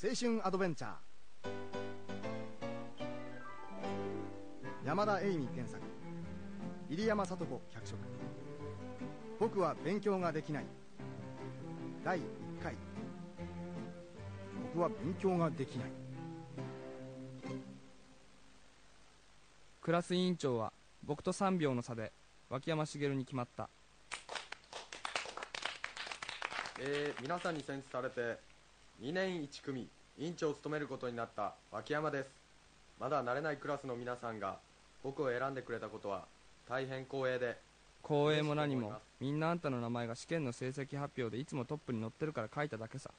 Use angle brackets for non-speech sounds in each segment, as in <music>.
青春アドベンチャー。山田栄美原作入山聡子脚色。僕は勉強ができない。第1回。僕は勉強ができない。クラス委員長は僕と3秒の差で脇山茂に決まった。えー、皆さんに選出されて2年1組委員長を務めることになった脇山です。まだ慣れないクラスの皆さんが僕を選んでくれたことは大変光栄で光栄も何もみんなあんたの名前が試験の成績発表でいつもトップに載ってるから書いただけさ。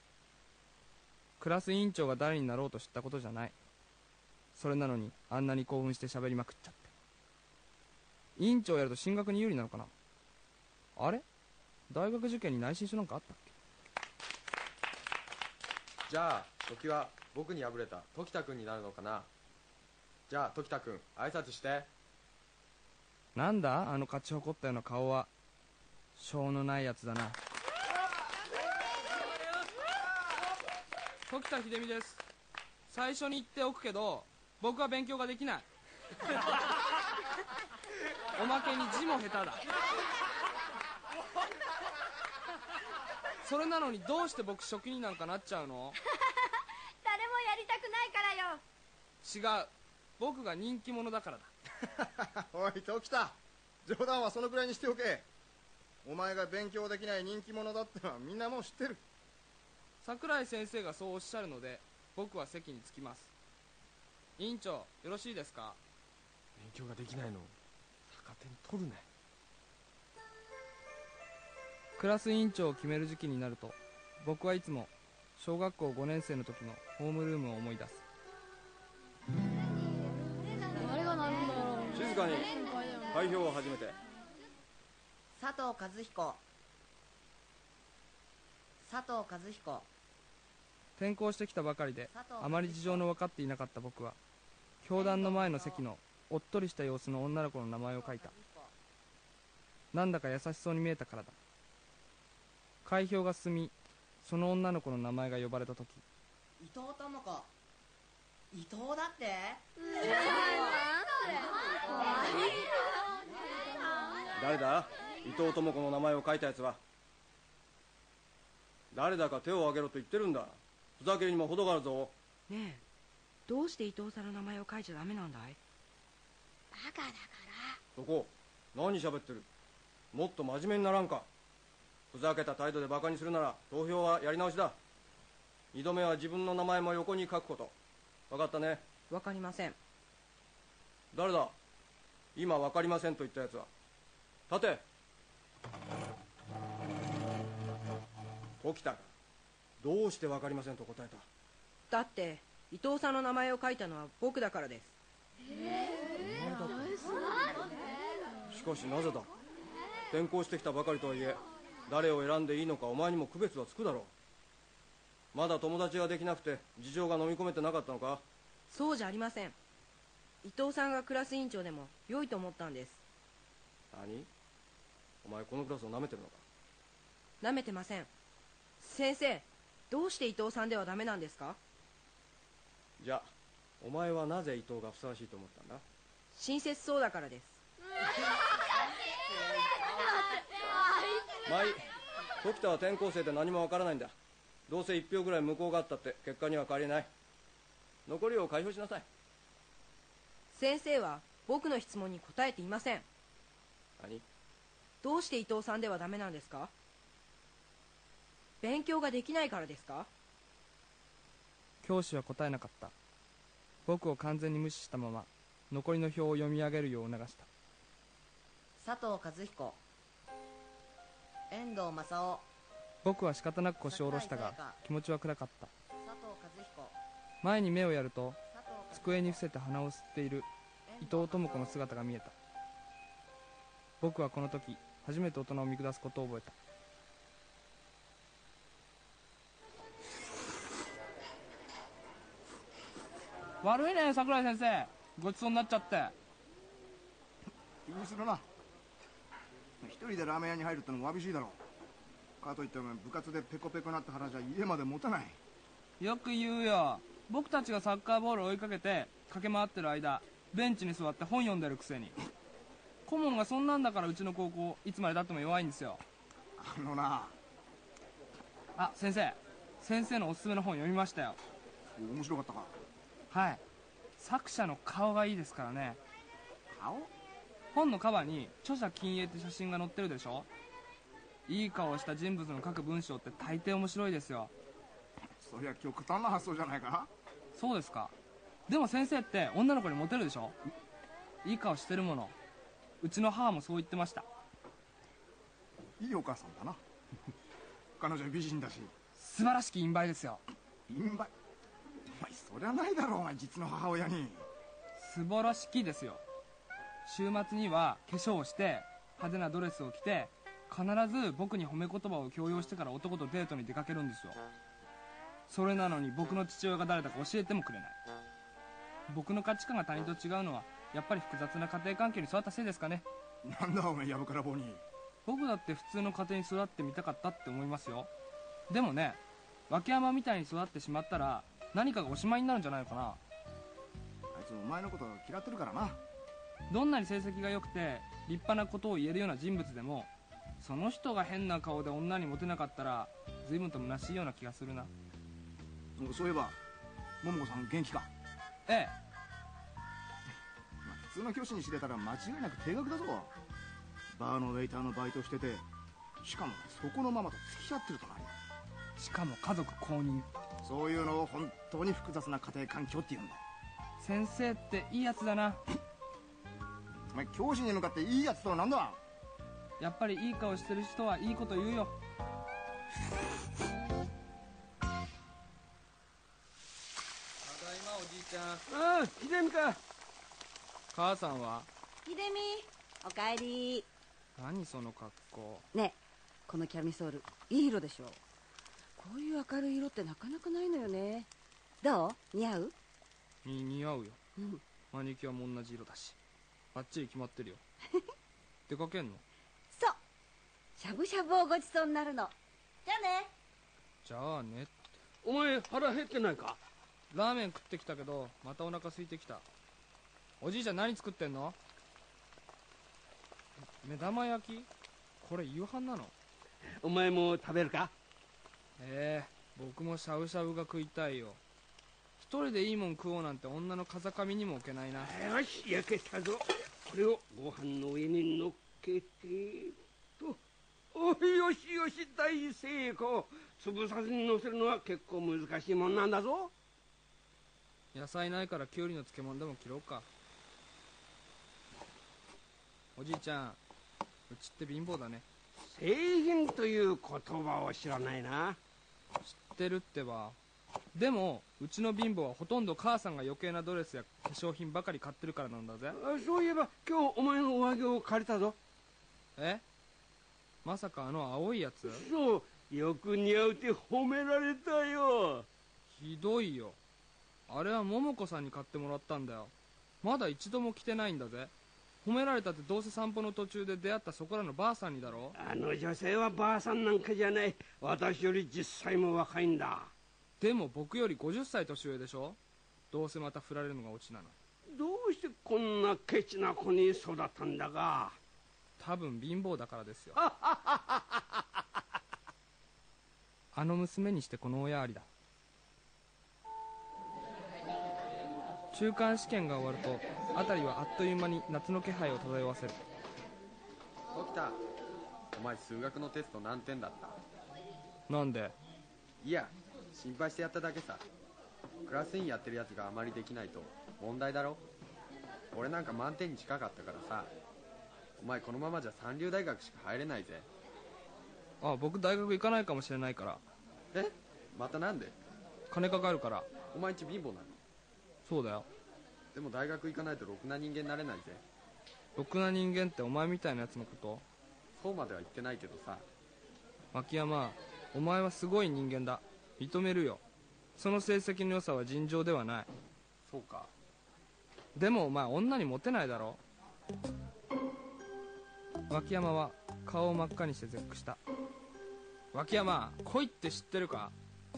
クラス委員長が誰になろうと知ったことじゃない。それなのにあんなに興奮して喋りまくっちゃって。委員長やると進学に有利なのかな。あれ？大学受験に内申書なんかあったっけ？じゃあ時は僕に敗れた。時田君になるのかな？じゃあ時田君挨拶して。なんだ？あの勝ち誇ったような顔は。しょうのないやつだな。時田秀美です。最初に言っておくけど僕は勉強ができない。<laughs> おまけに字も下手だそれなのにどうして僕職人なんかなっちゃうの？<laughs> 誰もやりたくないからよ。違う。僕が人気者だからだ。<laughs> おい時田冗談はそのくらいにしておけ。お前が勉強できない人気者だってのはみんなもう知ってる。桜井先生がそうおっしゃるので僕は席に着きます。委員長よろしいですか？勉強ができないの逆手に取るねクラス委員長を決める時期になると僕はいつも小学校5年生の時のホームルームを思い出す。誰がなるんだろう。静かに開票を始めて。佐藤和彦。佐藤和彦。転校してきたばかりであまり事情の分かっていなかった僕は教壇の前の席のおっとりした様子の女の子の名前を書いた。なんだか優しそうに見えたからだ開票が進みその女の子の名前が呼ばれた時。伊藤智子。伊藤だって？誰だ？伊藤智子の名前を書いたやつは。誰だか手を挙げろと言ってるんだ。ふざけるにも程があるぞ。ねえ。どうして伊藤さんの名前を書いちゃダメなんだい？バカだから。そこ？何喋ってる？もっと真面目にならんかふざけた態度でバカにするなら投票はやり直しだ。二度目は自分の名前も横に書くこと。分かったね。わかりません。誰だ？今分かりませんと言ったやつは。立て。時田かどうして分かりませんと答えた？だって伊藤さんの名前を書いたのは僕だからです。しかしなぜだ？転校してきたばかりとはいえ誰を選んでいいのかお前にも区別はつくだろう。まだ友達ができなくて事情が飲み込めてなかったのか？そうじゃありません。伊藤さんがクラス委員長でも良いと思ったんです。何？お前このクラスを舐めてるのか？舐めてません。先生どうして伊藤さんではダメなんですか？じゃあお前はなぜ伊藤がふさわしいと思ったんだ？親切そうだからです <laughs> まあいい時田は転校生で何もわからないんだ。どうせ1票ぐらい向こうがあったって結果には変わりない。残りを開票しなさい。先生は僕の質問に答えていません。何？どうして伊藤さんではダメなんですか？勉強ができないからですか？教師は答えなかった。僕を完全に無視したまま残りの表を読み上げるよう促した。佐藤和彦遠藤正雄。僕は仕方なく腰を下ろしたが気持ちは暗かった。佐藤和彦。前に目をやると机に伏せて鼻を吸っている伊藤智子の姿が見えた。僕はこの時初めて大人を見下すことを覚えた。悪いね桜井先生。ごちそうになっちゃって。気にするな一人でラーメン屋に入るってのもわびしいだろう。かといってお前部活でペコペコなって腹じゃ家まで持たない。よく言うよ。僕たちがサッカーボールを追いかけて駆け回ってる間ベンチに座って本読んでるくせに。顧問がそんなんだからうちの高校いつまでたっても弱いんですよ。あのな。あ先生。先生のおすすめの本読みましたよ。面白かったか。はい。作者の顔がいいですからね。顔？本のカバーに著者禁影って写真が載ってるでしょ？いい顔をした人物の書く文章って大抵面白いですよ。そりゃ極端な発想じゃないかそうですか。でも先生って女の子にモテるでしょ？いい顔してるもの。うちの母もそう言ってました。いいお母さんだな。<laughs> 彼女美人だし。素晴らしき陰媒ですよ。陰媒お前そりゃないだろうお前実の母親に。素晴らしきですよ週末には化粧をして派手なドレスを着て必ず僕に褒め言葉を強要してから男とデートに出かけるんですよ。それなのに僕の父親が誰だか教えてもくれない。僕の価値観が他人と違うのはやっぱり複雑な家庭環境に育ったせいですかね。なんだお前やぶから棒に。僕だって普通の家庭に育ってみたかったって思いますよ。でもね脇山みたいに育ってしまったら何かがおしまいになるんじゃないのかな。あいつお前のこと嫌ってるからなどんなに成績が良くて立派なことを言えるような人物でもその人が変な顔で女にモテなかったら随分と虚しいような気がするな。そういえば桃子さん元気か？ええ。まあ普通の教師にしてたら間違いなく定額だぞ。バーのウェイターのバイトしててしかもそこのママと付き合ってるとなしかも家族公認。そういうのを本当に複雑な家庭環境って言うんだ。先生っていいやつだな。お前教師に向かっていいやつとは何だ？やっぱりいい顔してる人はいいこと言うよ。ただいまおじいちゃん。ああ秀美か。母さんは？秀美おかえり。何その格好。ねえこのキャミソールいい色でしょ？こういう明るい色ってなかなかないのよね。どう？似合う？に似合うよ。うん。マニキュアも同じ色だしバッチリ決まってるよ。出かけんの？そう。しゃぶしゃぶをごちそうになるの。じゃあね。じゃあねお前腹減ってないか？ラーメン食ってきたけどまたお腹空いてきた。おじいちゃん何作ってんの？目玉焼き？これ夕飯なの？お前も食べるか？ええ僕もしゃぶしゃぶが食いたいよ。一人でいいもん食おうなんて女の風上にも置けないな。よし焼けたぞ。これをご飯の上に乗っけてと。おいよしよし大成功。潰さずに乗せるのは結構難しいもんなんだぞ。野菜ないからきゅうりの漬物でも切ろうか。おじいちゃんうちって貧乏だね。製品という言葉を知らないな。知ってるってばでもうちの貧乏はほとんど母さんが余計なドレスや化粧品ばかり買ってるからなんだぜ。あそういえば今日お前の上着を借りたぞ。え？まさかあの青いやつ？そうよく似合うって褒められたよ。ひどいよ。あれは桃子さんに買ってもらったんだよ。まだ一度も着てないんだぜ。褒められたってどうせ散歩の途中で出会ったそこらのばあさんにだろ。あの女性はばあさんなんかじゃない。私より10歳も若いんだでも僕より50歳年上でしょ？どうせまた振られるのがオチなの。どうしてこんなケチな子に育ったんだか多分貧乏だからですよ。<laughs> あの娘にしてこの親ありだ。中間試験が終わると辺りはあっという間に夏の気配を漂わせる。起きた。お前数学のテスト何点だった？なんで？いや心配してやっただけさ。クラス委員やってるやつがあまりできないと問題だろ？俺なんか満点に近かったからさ。お前このままじゃ三流大学しか入れないぜ。あ僕大学行かないかもしれないから。え？またなんで？金かかるから。お前んち貧乏なの？そうだよ。でも大学行かないとろくな人間になれないぜ。ろくな人間ってお前みたいなやつのこと？そうまでは言ってないけどさ。牧山お前はすごい人間だ認めるよ。その成績の良さは尋常ではない。そうか。でもお前女にモテないだろ脇山は顔を真っ赤にして絶句した。脇山恋って知ってるか？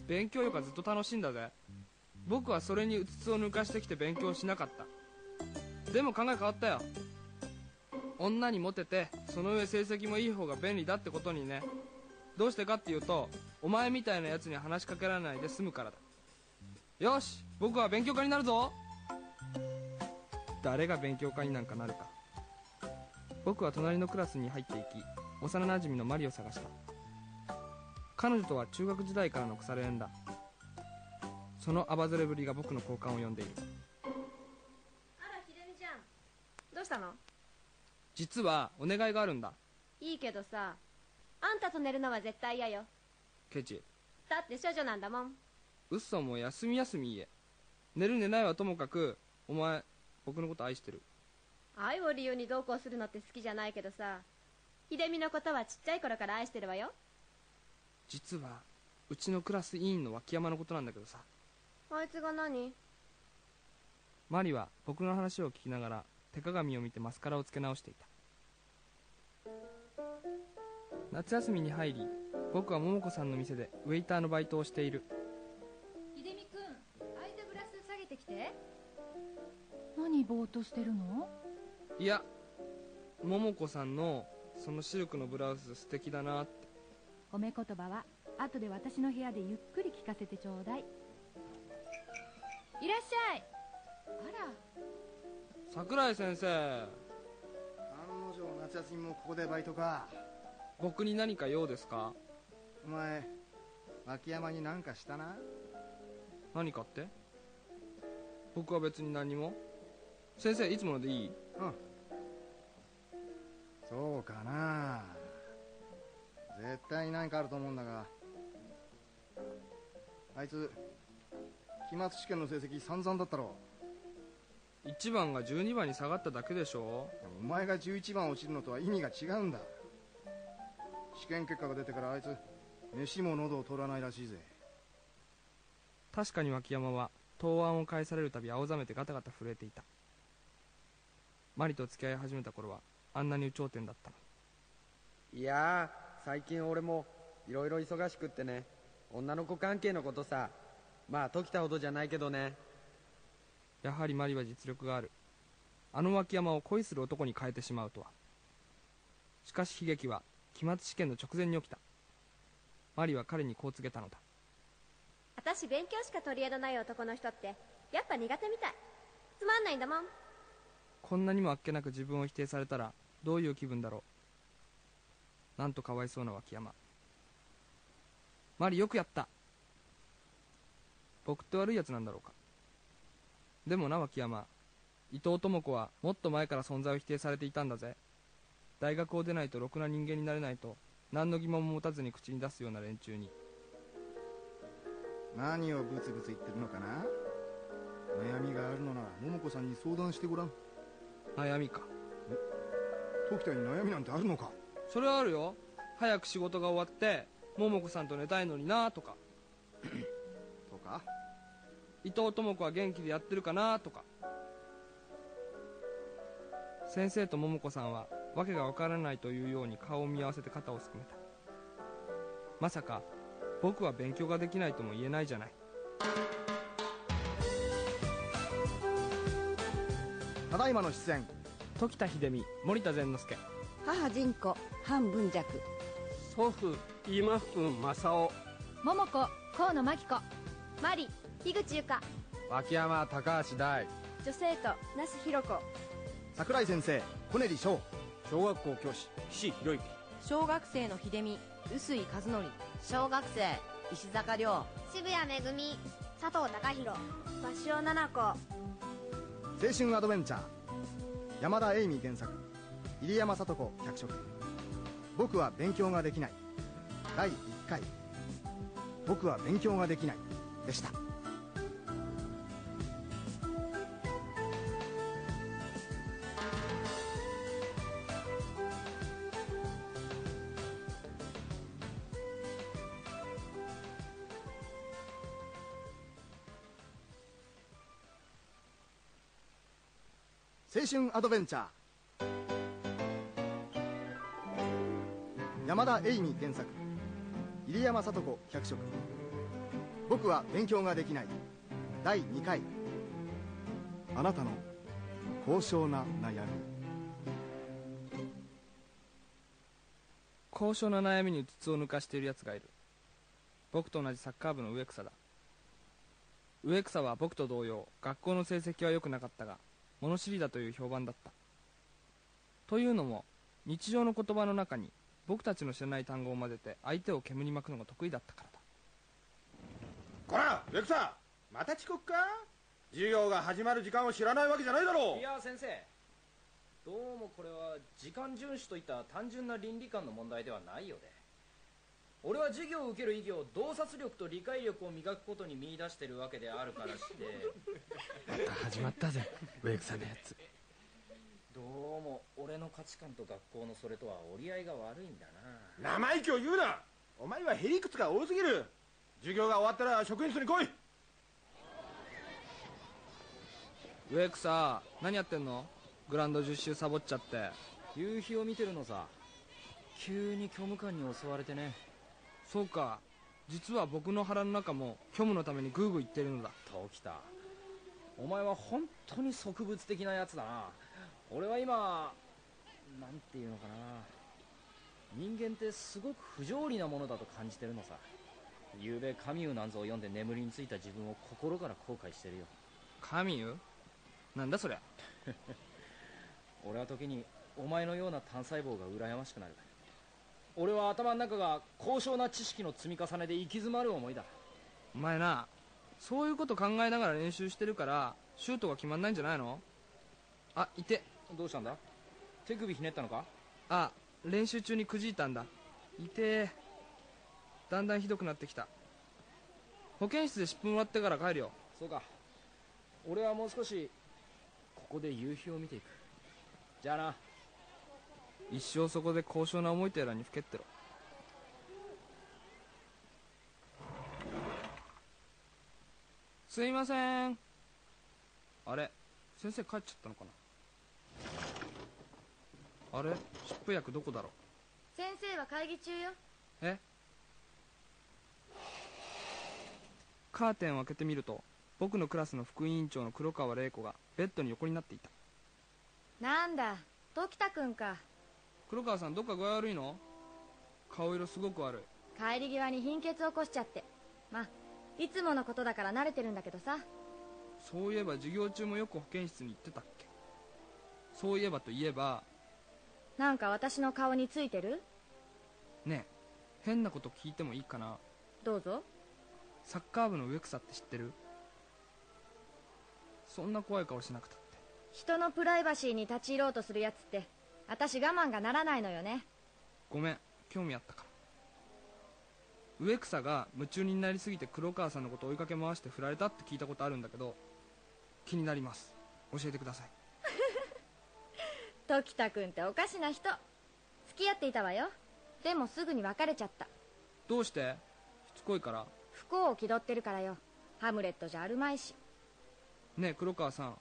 勉強よりかずっと楽しいんだぜ。僕はそれにうつつを抜かしてきて勉強しなかった。でも考え変わったよ。女にモテてその上成績もいい方が便利だってことにね。どうしてかっていうとお前みたいなやつに話しかけられないで済むからだ。よし僕は勉強家になるぞ。誰が勉強家になんかなるか。僕は隣のクラスに入っていき幼なじみのマリを探した。彼女とは中学時代からの腐れ縁だ。そのアバズレぶりが僕の好感を呼んでいる。あらひでみちゃん。どうしたの？実はお願いがあるんだ。いいけどさあんたと寝るのは絶対嫌よケチ。だって処女なんだもん。嘘も休み休み言え。寝る寝ないはともかくお前僕のこと愛してる。愛を理由に同行するのって好きじゃないけどさ秀美のことはちっちゃい頃から愛してるわよ。実はうちのクラス委員の脇山のことなんだけどさ。あいつが何？マリは僕の話を聞きながら手鏡を見てマスカラをつけ直していた。夏休みに入り僕は桃子さんの店でウェイターのバイトをしている。秀美くん空いたグラス下げてきて。何ぼーっとしてるの？いや桃子さんのそのシルクのブラウス素敵だなって。褒め言葉は後で私の部屋でゆっくり聞かせてちょうだい。いらっしゃい。あら。桜井先生。案の定夏休みもここでバイトか。僕に何か用ですか？お前秋山に何かしたな？何かって？僕は別に何も。先生いつものでいい？うん。そうかな。絶対に何かあると思うんだが。あいつ期末試験の成績散々だったろ。1番が12番に下がっただけでしょ。お前が11番落ちるのとは意味が違うんだ。試験結果が出てからあいつ飯も喉を通らないらしいぜ。確かに脇山は答案を返されるたび青ざめてガタガタ震えていた。マリと付き合い始めた頃はあんなに有頂天だったの。いやー最近俺もいろいろ忙しくってね女の子関係のことさまあ時たほどじゃないけどね。やはりマリは実力がある。あの脇山を恋する男に変えてしまうとは。しかし悲劇は期末試験の直前に起きたマリは彼にこう告げたのだ。私勉強しか取り柄のない男の人ってやっぱ苦手みたい。つまんないんだもん。こんなにもあっけなく自分を否定されたらどういう気分だろう。なんとかわいそうな脇山。マリよくやった。僕って悪いやつなんだろうか。でもな脇山。伊藤智子はもっと前から存在を否定されていたんだぜ。大学を出ないとろくな人間になれないと何の疑問も持たずに口に出すような連中に。何をブツブツ言ってるのかな？悩みがあるのなら桃子さんに相談してごらん。悩みか。時田に悩みなんてあるのか？それはあるよ。早く仕事が終わって桃子さんと寝たいのになとか。<coughs> とか？伊藤智子は元気でやってるかなとか。先生と桃子さんは訳がわからないというように顔を見合わせて肩をすくめた。まさか僕は勉強ができないとも言えないじゃない。ただいまの出演。時田秀美森田善之助。母仁子半文弱。祖父今福正雄。桃子河野真紀子。マリ樋口由香脇山高橋大。女性と那須弘子。桜井先生小練翔小学校教師岸博之。小学生の秀美臼井和則。小学生石坂亮。渋谷めぐみ佐藤孝弘鷲尾七子。青春アドベンチャー。山田栄美原作。入山聡子脚色。僕は勉強ができない。第1回。僕は勉強ができない。でした春アドベンチャー。山田栄美原作入山聡子脚色。僕は勉強ができない。第2回。あなたの高尚な悩み。高尚な悩みにうつつを抜かしている奴がいる。僕と同じサッカー部の植草だ。植草は僕と同様学校の成績は良くなかったが物知りだという評判だった。というのも日常の言葉の中に僕たちの知らない単語を混ぜて相手を煙に巻くのが得意だったからだ。こら植草また遅刻か？授業が始まる時間を知らないわけじゃないだろう。いや先生。どうもこれは時間遵守といった単純な倫理観の問題ではないようで俺は授業を受ける意義を洞察力と理解力を磨くことに見出してるわけであるからして。また始まったぜ植草のやつ。どうも俺の価値観と学校のそれとは折り合いが悪いんだな。生意気を言うな。お前はへりくつが多すぎる。授業が終わったら職員室に来い。植草何やってんの？グラウンド10周サボっちゃって。夕日を見てるのさ。急に虚無感に襲われてねそうか。実は僕の腹の中も虚無のためにグーグー言ってるのだ。時田お前は本当に植物的なやつだな。俺は今なんていうのかな。人間ってすごく不条理なものだと感じてるのさ。昨べカミューなんぞを読んで眠りについた自分を心から後悔してるよ。カミューなんだそりゃ。<laughs> 俺は時にお前のような単細胞が羨ましくなる俺は頭の中が高尚な知識の積み重ねで行き詰まる思いだ。お前なそういうこと考えながら練習してるからシュートが決まんないんじゃないの？あいて。どうしたんだ？手首ひねったのか？あ練習中にくじいたんだ。いて。だんだんひどくなってきた。保健室で湿布もらってから帰るよ。そうか。俺はもう少しここで夕日を見ていく。じゃあな一生そこで高尚な思いとやらにふけってろ。すいません。あれ？先生帰っちゃったのかな？あれ？湿布薬どこだろ先生は会議中よ。え？カーテンを開けてみると僕のクラスの副委員長の黒川玲子がベッドに横になっていた。なんだ？時田君か黒川さんどっか具合悪いの？顔色すごく悪い。帰り際に貧血起こしちゃって。まいつものことだから慣れてるんだけどさ。そういえば授業中もよく保健室に行ってたっけ？そういえばといえば。なんか私の顔についてる？ねえ変なこと聞いてもいいかな？どうぞ。サッカー部の植草って知ってる？そんな怖い顔しなくたって。人のプライバシーに立ち入ろうとするやつって私我慢がならないのよね。ごめん興味あったから。植草が夢中になりすぎて黒川さんのこと追いかけ回して振られたって聞いたことあるんだけど気になります。教えてください。<laughs> 時田君っておかしな人。付き合っていたわよ。でもすぐに別れちゃった。どうして？しつこいから。不幸を気取ってるからよ。ハムレットじゃあるまいし。ねえ黒川さん。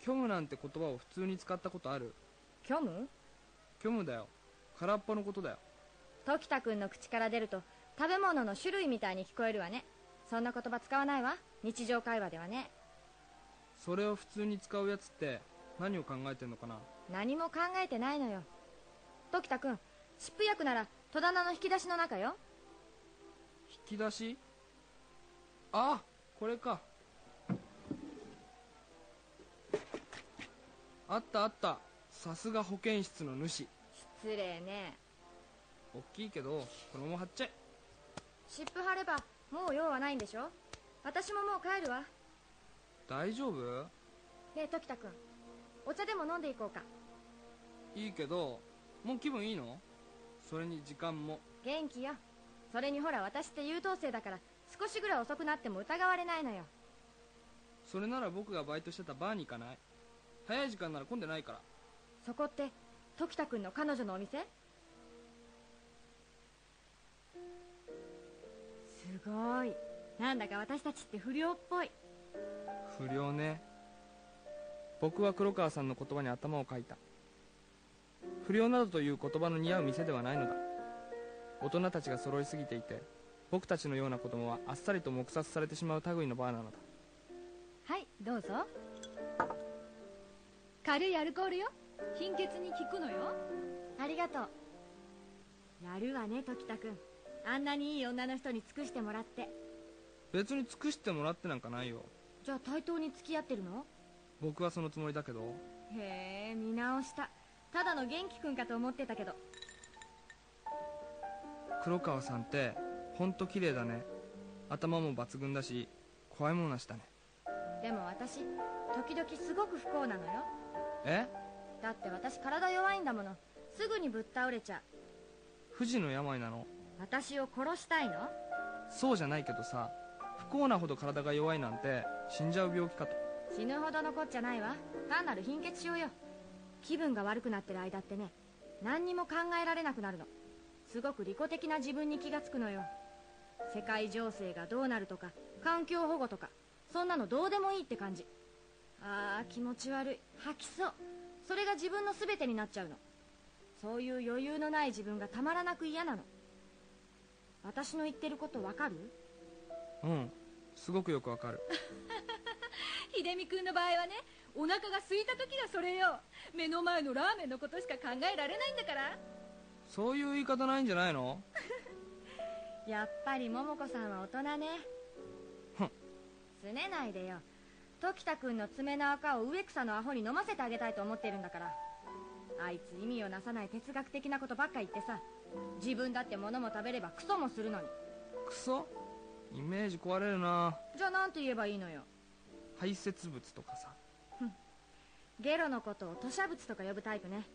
虚無なんて言葉を普通に使ったことある？虚無？虚無だよ。空っぽのことだよ。時田君の口から出ると食べ物の種類みたいに聞こえるわね。そんな言葉使わないわ。日常会話ではね。それを普通に使うやつって何を考えてんのかな？何も考えてないのよ。時田君湿布薬なら戸棚の引き出しの中よ。引き出し？あこれか。あったあったさすが保健室の主。失礼ね。大きいけどこのまま貼っちゃえ。湿布貼ればもう用はないんでしょ？私ももう帰るわ。大丈夫？ねえ時田君お茶でも飲んでいこうか。いいけどもう気分いいの？それに時間も。元気よ。それにほら私って優等生だから少しぐらい遅くなっても疑われないのよ。それなら僕がバイトしてたバーに行かない？早い時間なら混んでないからそこって時田君の彼女のお店？すごい。なんだか私たちって不良っぽい。不良ね。僕は黒川さんの言葉に頭をかいた。不良などという言葉の似合う店ではないのだ。大人たちが揃いすぎていて僕たちのような子供はあっさりと黙殺されてしまう類のバーなのだ。はいどうぞ。軽いアルコールよ貧血に効くのよ。ありがとう。やるわね時田君。あんなにいい女の人に尽くしてもらって。別に尽くしてもらってなんかないよ。じゃあ対等に付き合ってるの？僕はそのつもりだけど。へえ見直した。ただの元気君かと思ってたけど。黒川さんってほんと綺麗だね。頭も抜群だし怖いもんなしだね。でも私時々すごく不幸なのよ。え？だって私体弱いんだもの。すぐにぶっ倒れちゃう。不治の病なの？私を殺したいの？そうじゃないけどさ不幸なほど体が弱いなんて死んじゃう病気かと。死ぬほどのこっちゃないわ。単なる貧血症よ。気分が悪くなってる間ってね何にも考えられなくなるの。すごく利己的な自分に気がつくのよ。世界情勢がどうなるとか環境保護とかそんなのどうでもいいって感じ。あー気持ち悪い。吐きそうそれが自分の全てになっちゃうの。そういう余裕のない自分がたまらなく嫌なの。私の言ってることわかる？うん。すごくよくわかる。<laughs> 秀美君の場合はねお腹が空いた時がそれよ。目の前のラーメンのことしか考えられないんだから。そういう言い方ないんじゃないの？<laughs> やっぱり桃子さんは大人ね。ふん。すねないでよ時田君の爪の赤を植草のアホに飲ませてあげたいと思ってるんだから。あいつ意味をなさない哲学的なことばっか言ってさ。自分だって物も食べればクソもするのに。クソ？イメージ壊れるな。じゃあなんて言えばいいのよ。排泄物とかさ。ゲロのことを吐砂物とか呼ぶタイプね。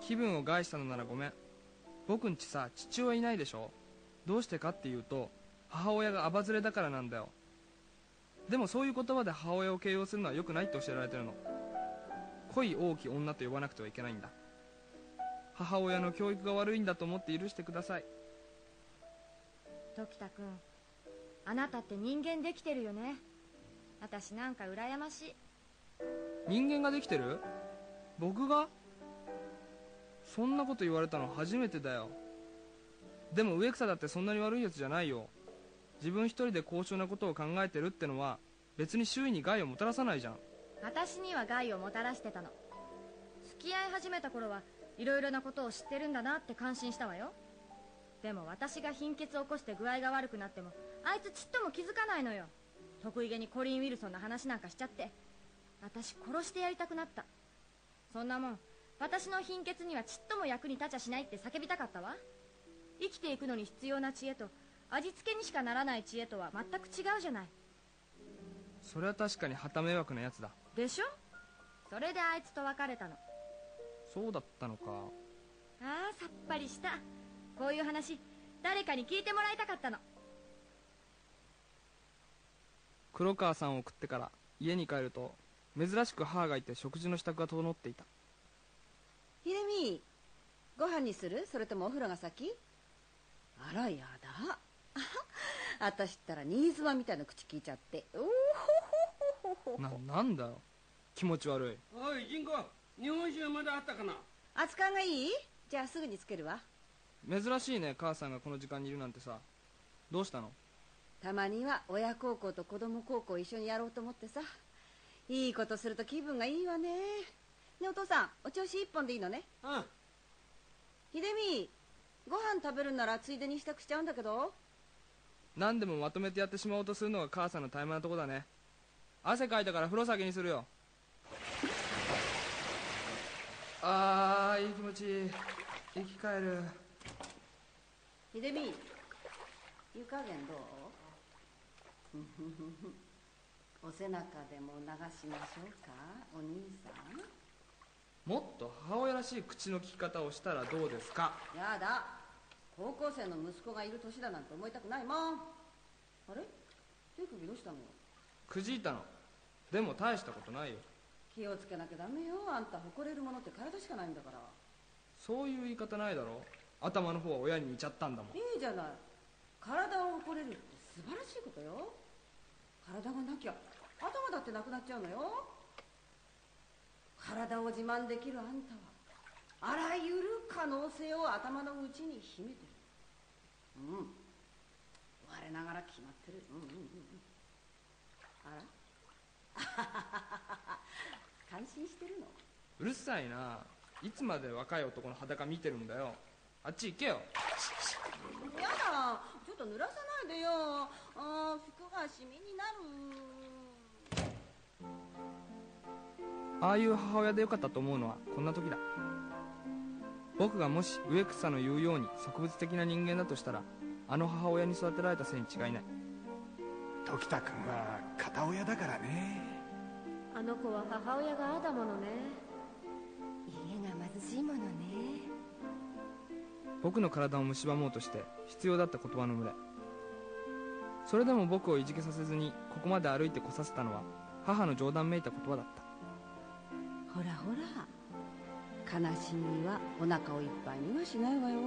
気分を害したのならごめん。僕んちさ父親いないでしょ？どうしてかっていうと母親がアバズレだからなんだよでもそういう言葉で母親を形容するのは良くないって教えられてるの。恋大きい女と呼ばなくてはいけないんだ。母親の教育が悪いんだと思って許してください。時田君あなたって人間できてるよね。私なんか羨ましい。人間ができてる？僕が？そんなこと言われたの初めてだよ。でも植草だってそんなに悪いやつじゃないよ自分一人で高尚なことを考えてるってのは別に周囲に害をもたらさないじゃん。私には害をもたらしてたの。付き合い始めた頃はいろいろなことを知ってるんだなって感心したわよ。でも私が貧血を起こして具合が悪くなってもあいつちっとも気づかないのよ。得意げにコリン・ウィルソンの話なんかしちゃって。私殺してやりたくなった。そんなもん私の貧血にはちっとも役に立ちゃしないって叫びたかったわ。生きていくのに必要な知恵と味付けにしかならない知恵とは全く違うじゃない。それは確かに旗迷惑なやつだ。でしょ？それであいつと別れたの。そうだったのか。ああさっぱりした。こういう話誰かに聞いてもらいたかったの。黒川さんを送ってから家に帰ると珍しく母がいて食事の支度が整っていた。ひでみご飯にする？それともお風呂が先？あらやだあたしったら新妻みたいな口聞いちゃって。おおほほほほななんだよ。気持ち悪い。おいジンコ日本酒はまだあったかな？熱燗がいい？じゃあすぐにつけるわ。珍しいね。母さんがこの時間にいるなんてさ。どうしたの？たまには親孝行と子供孝行一緒にやろうと思ってさ。いいことすると気分がいいわね。ねお父さんお調子一本でいいのね？うん。秀美ご飯食べるならついでに支度しちゃうんだけど何でもまとめてやってしまおうとするのが母さんの怠慢なとこだね。汗かいたから風呂先にするよ。あーいい気持ちいい。生き返る。秀美湯加減どう？<laughs> お背中でも流しましょうかお兄さん。もっと母親らしい口の利き方をしたらどうですか？やだ高校生の息子がいる年だなんて思いたくないもん。あれ？手首どうしたの？くじいたの。でも大したことないよ。気をつけなきゃダメよ。あんた誇れるものって体しかないんだから。そういう言い方ないだろ。頭の方は親に似ちゃったんだもん。いいじゃない。体を誇れるって素晴らしいことよ。体がなきゃ頭だってなくなっちゃうのよ。体を自慢できるあんたはあらゆる可能性を頭の内に秘めてる。うん。れながら決まってる。うんうんうんうん。あら？<laughs> 感心してるの？うるさいな。いつまで若い男の裸見てるんだよ。あっち行けよ。やだ。ちょっと濡らさないでよ。あー服がシミになる。ああいう母親でよかったと思うのはこんな時だ僕がもし植草の言うように植物的な人間だとしたらあの母親に育てられたせいに違いない。時田君は片親だからね。あの子は母親があだものね。家が貧しいものね。僕の体を蝕もうとして必要だった言葉の群れ。それでも僕をいじけさせずにここまで歩いてこさせたのは母の冗談めいた言葉だった。ほらほら悲しみはお腹をいっぱいにはしないわよ。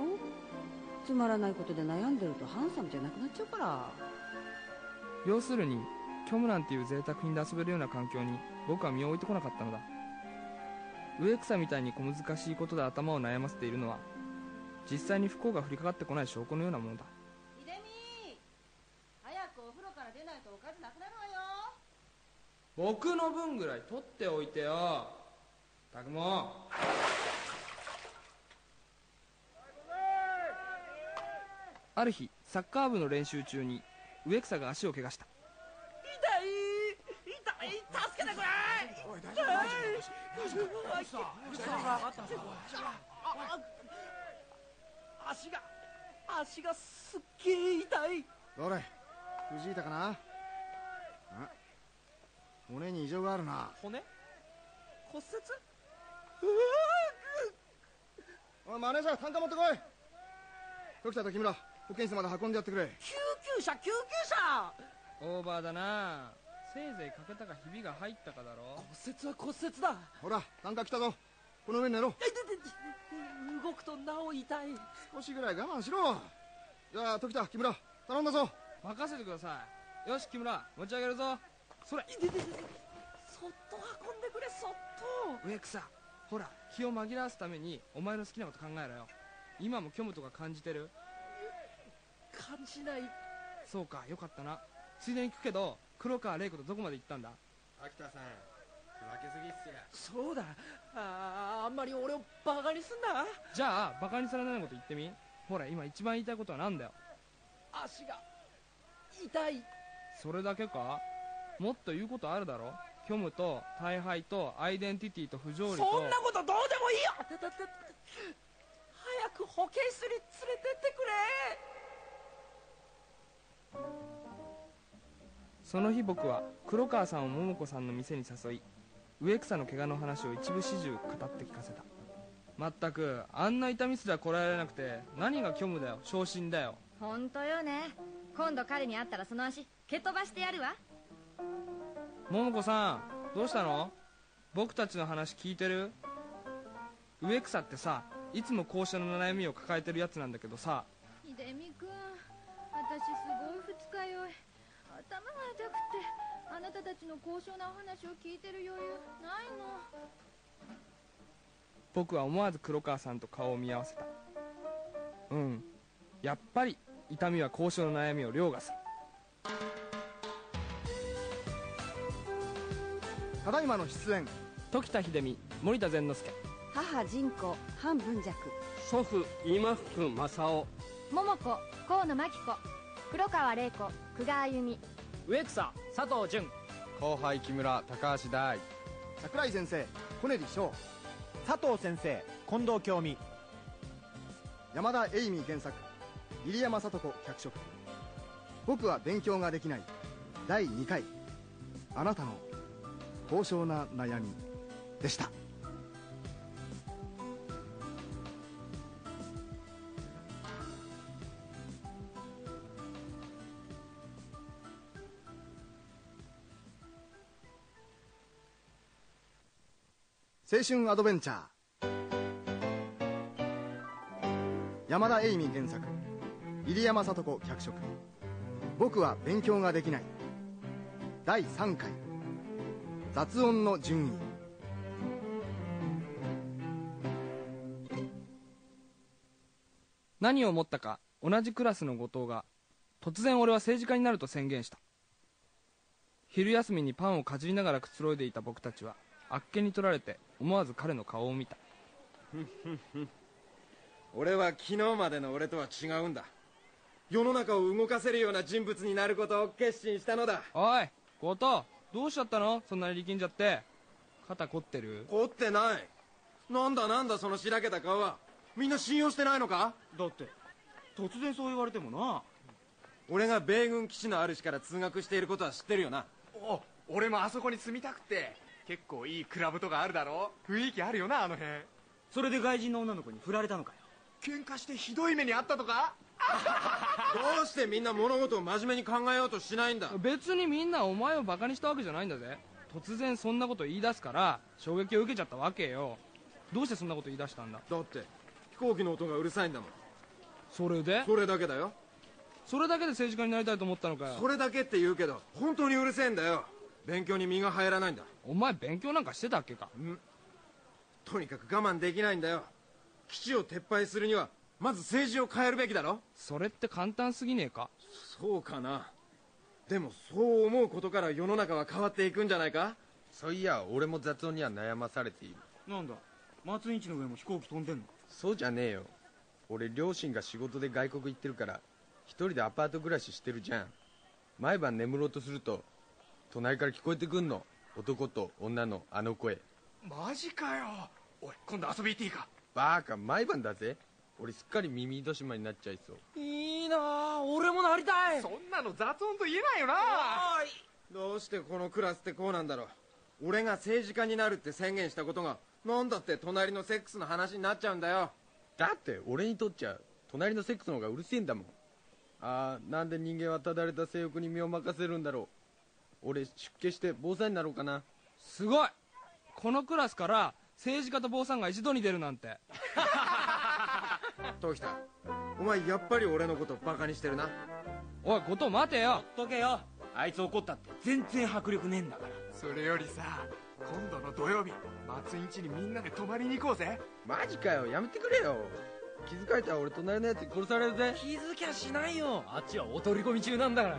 つまらないことで悩んでるとハンサムじゃなくなっちゃうから。要するに虚無なんていう贅沢品で遊べるような環境に僕は身を置いてこなかったのだ。植草みたいに小難しいことで頭を悩ませているのは実際に不幸が降りかかってこない証拠のようなものだ。秀美早くお風呂から出ないとおかずなくなるわよ。僕の分ぐらい取っておいてよたくもある日サッカー部の練習中に植草が足を怪我した。痛い。痛い。助けてくれ。おい。大丈夫足が足がすっげえ痛い。どれ？藤井たかな。あ？骨に異常があるな。骨？骨折？<laughs> おいマネージャー単価持ってこい。時田と木村保健室まで運んでやってくれ。救急車救急車。オーバーだな。せいぜい欠けたかひびが入ったかだろ。骨折は骨折だ。ほら単価来たぞ。この上に寝ろ。動くとなお痛い。少しぐらい我慢しろ。じゃあ時田木村頼んだぞ。任せてください。よし木村持ち上げるぞ。それ。そっと運んでくれそっと。植草ほら気を紛らわすためにお前の好きなこと考えろよ。今も虚無とか感じてる？感じない。そうかよかったな。ついでに聞くけど黒川玲子とどこまで行ったんだ？秋田さん。ふざけすぎっすよ。そうだ。あーあんまり俺をバカにすんな。じゃあバカにされないこと言ってみ？ほら今一番言いたいことは何だよ。足が痛い。それだけか？もっと言うことあるだろ虚無と大敗とアイデンティティと不条理と。そんなことどうでもいいよ。早く保健室に連れてってくれ。その日僕は黒川さんを桃子さんの店に誘い植草の怪我の話を一部始終語って聞かせた。まったくあんな痛みすらこらえられなくて何が虚無だよ昇進だよ。本当よね。今度彼に会ったらその足蹴飛ばしてやるわ桃子さんどうしたの？僕たちの話聞いてる？植草ってさいつもこうしたの悩みを抱えてるやつなんだけどさ。秀美君私すごい二日酔い。頭が痛くてあなたたちの高尚なお話を聞いてる余裕ないの。僕は思わず黒川さんと顔を見合わせた。うん。やっぱり痛みは交渉の悩みを凌駕するただいまの出演。時田秀美森田善之助。母仁子半文尺。祖父今福正雄。桃子河野真紀子。黒川玲子久我あゆみ。植草佐藤淳。後輩木村高橋大。桜井先生小根里翔。佐藤先生近藤京美。山田栄美原作。入山聡子脚色。僕は勉強ができない。第2回。あなたの高尚な悩みでした。青春アドベンチャー。山田栄美原作。入山聡子脚色。僕は勉強ができない。第3回。雑音の順位。何を思ったか同じクラスの後藤が突然俺は政治家になると宣言した。昼休みにパンをかじりながらくつろいでいた僕たちはあっけに取られて思わず彼の顔を見た。<laughs> 俺は昨日までの俺とは違うんだ。世の中を動かせるような人物になることを決心したのだ。おい後藤どうしちゃったの？そんなに力んじゃって。肩凝ってる？凝ってない。なんだなんだそのしらけた顔は。みんな信用してないのか？だって突然そう言われてもな。俺が米軍基地の主から通学していることは知ってるよな？お俺もあそこに住みたくて。結構いいクラブとかあるだろ？雰囲気あるよなあの辺。それで外人の女の子に振られたのかよ。喧嘩してひどい目にあったとか？<laughs> どうしてみんな物事を真面目に考えようとしないんだ？別にみんなお前をバカにしたわけじゃないんだぜ。突然そんなこと言い出すから衝撃を受けちゃったわけよ。どうしてそんなこと言い出したんだ？だって飛行機の音がうるさいんだもん。それで？それだけだよ。それだけで政治家になりたいと思ったのかよ。それだけって言うけど本当にうるせえんだよ。勉強に身が入らないんだ。お前勉強なんかしてたっけか？ん。とにかく我慢できないんだよ。基地を撤廃するにはまず政治を変えるべきだろ？それって簡単すぎねえか？そうかな。でもそう思うことから世の中は変わっていくんじゃないか？そういや俺も雑音には悩まされている。なんだ？松インチの上も飛行機飛んでんの？そうじゃねえよ。俺両親が仕事で外国行ってるから一人でアパート暮らししてるじゃん。毎晩眠ろうとすると隣から聞こえてくんの。男と女のあの声。マジかよ。おい今度遊び行っていいか？バーカ毎晩だぜ俺すっかり耳戸島になっちゃいそう。いいなあ俺もなりたい。そんなの雑音と言えないよな。どうしてこのクラスってこうなんだろう。俺が政治家になるって宣言したことがなんだって隣のセックスの話になっちゃうんだよ。だって俺にとっちゃ隣のセックスの方がうるせえんだもん。ああなんで人間はただれた性欲に身を任せるんだろう。俺出家して坊さんになろうかな。すごい。このクラスから政治家と坊さんが一度に出るなんて時田お前やっぱり俺のことバカにしてるな。おい後藤待てよ。ほっとけよ。あいつ怒ったって全然迫力ねえんだから。それよりさ今度の土曜日松井ん家にみんなで泊まりに行こうぜ。マジかよ。やめてくれよ。気づかれたら俺隣のやつに殺されるぜ。気づきゃしないよ。あっちはお取り込み中なんだから。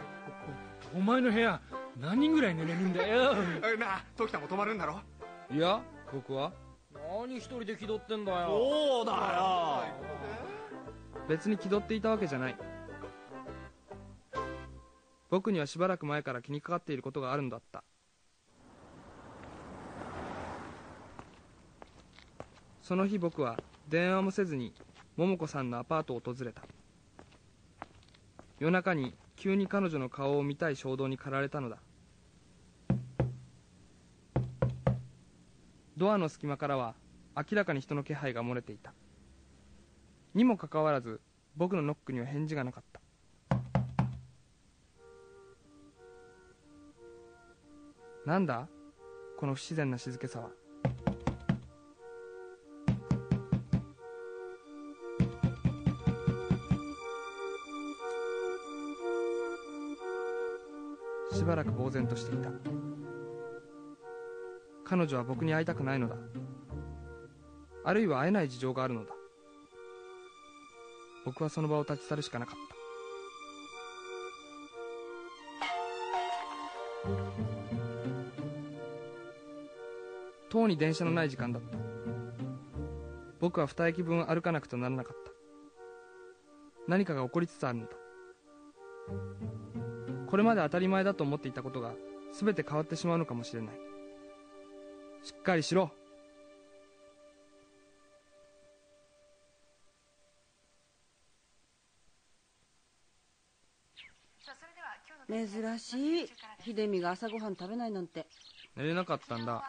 お前の部屋何人ぐらい寝れるんだよ。え <laughs> なあ時田も泊まるんだろ？いや僕は。何一人で気取ってんだよ。そうだよ別に気取っていたわけじゃない。僕にはしばらく前から気にかかっていることがあるんだった。その日僕は電話もせずに桃子さんのアパートを訪れた。夜中に急に彼女の顔を見たい衝動に駆られたのだ。ドアの隙間からは明らかに人の気配が漏れていた。にもかかわらず僕のノックには返事がなかった。なんだこの不自然な静けさは。しばらく呆然としていた。彼女は僕に会いたくないのだ。あるいは会えない事情があるのだ。僕はその場を立ち去るしかなかった。とうに電車のない時間だった。僕は二駅分歩かなくとならなかった。何かが起こりつつあるのだ。これまで当たり前だと思っていたことが全て変わってしまうのかもしれない。しっかりしろ。珍しい。秀美が朝ごはん食べないなんて。寝れなかったんだ。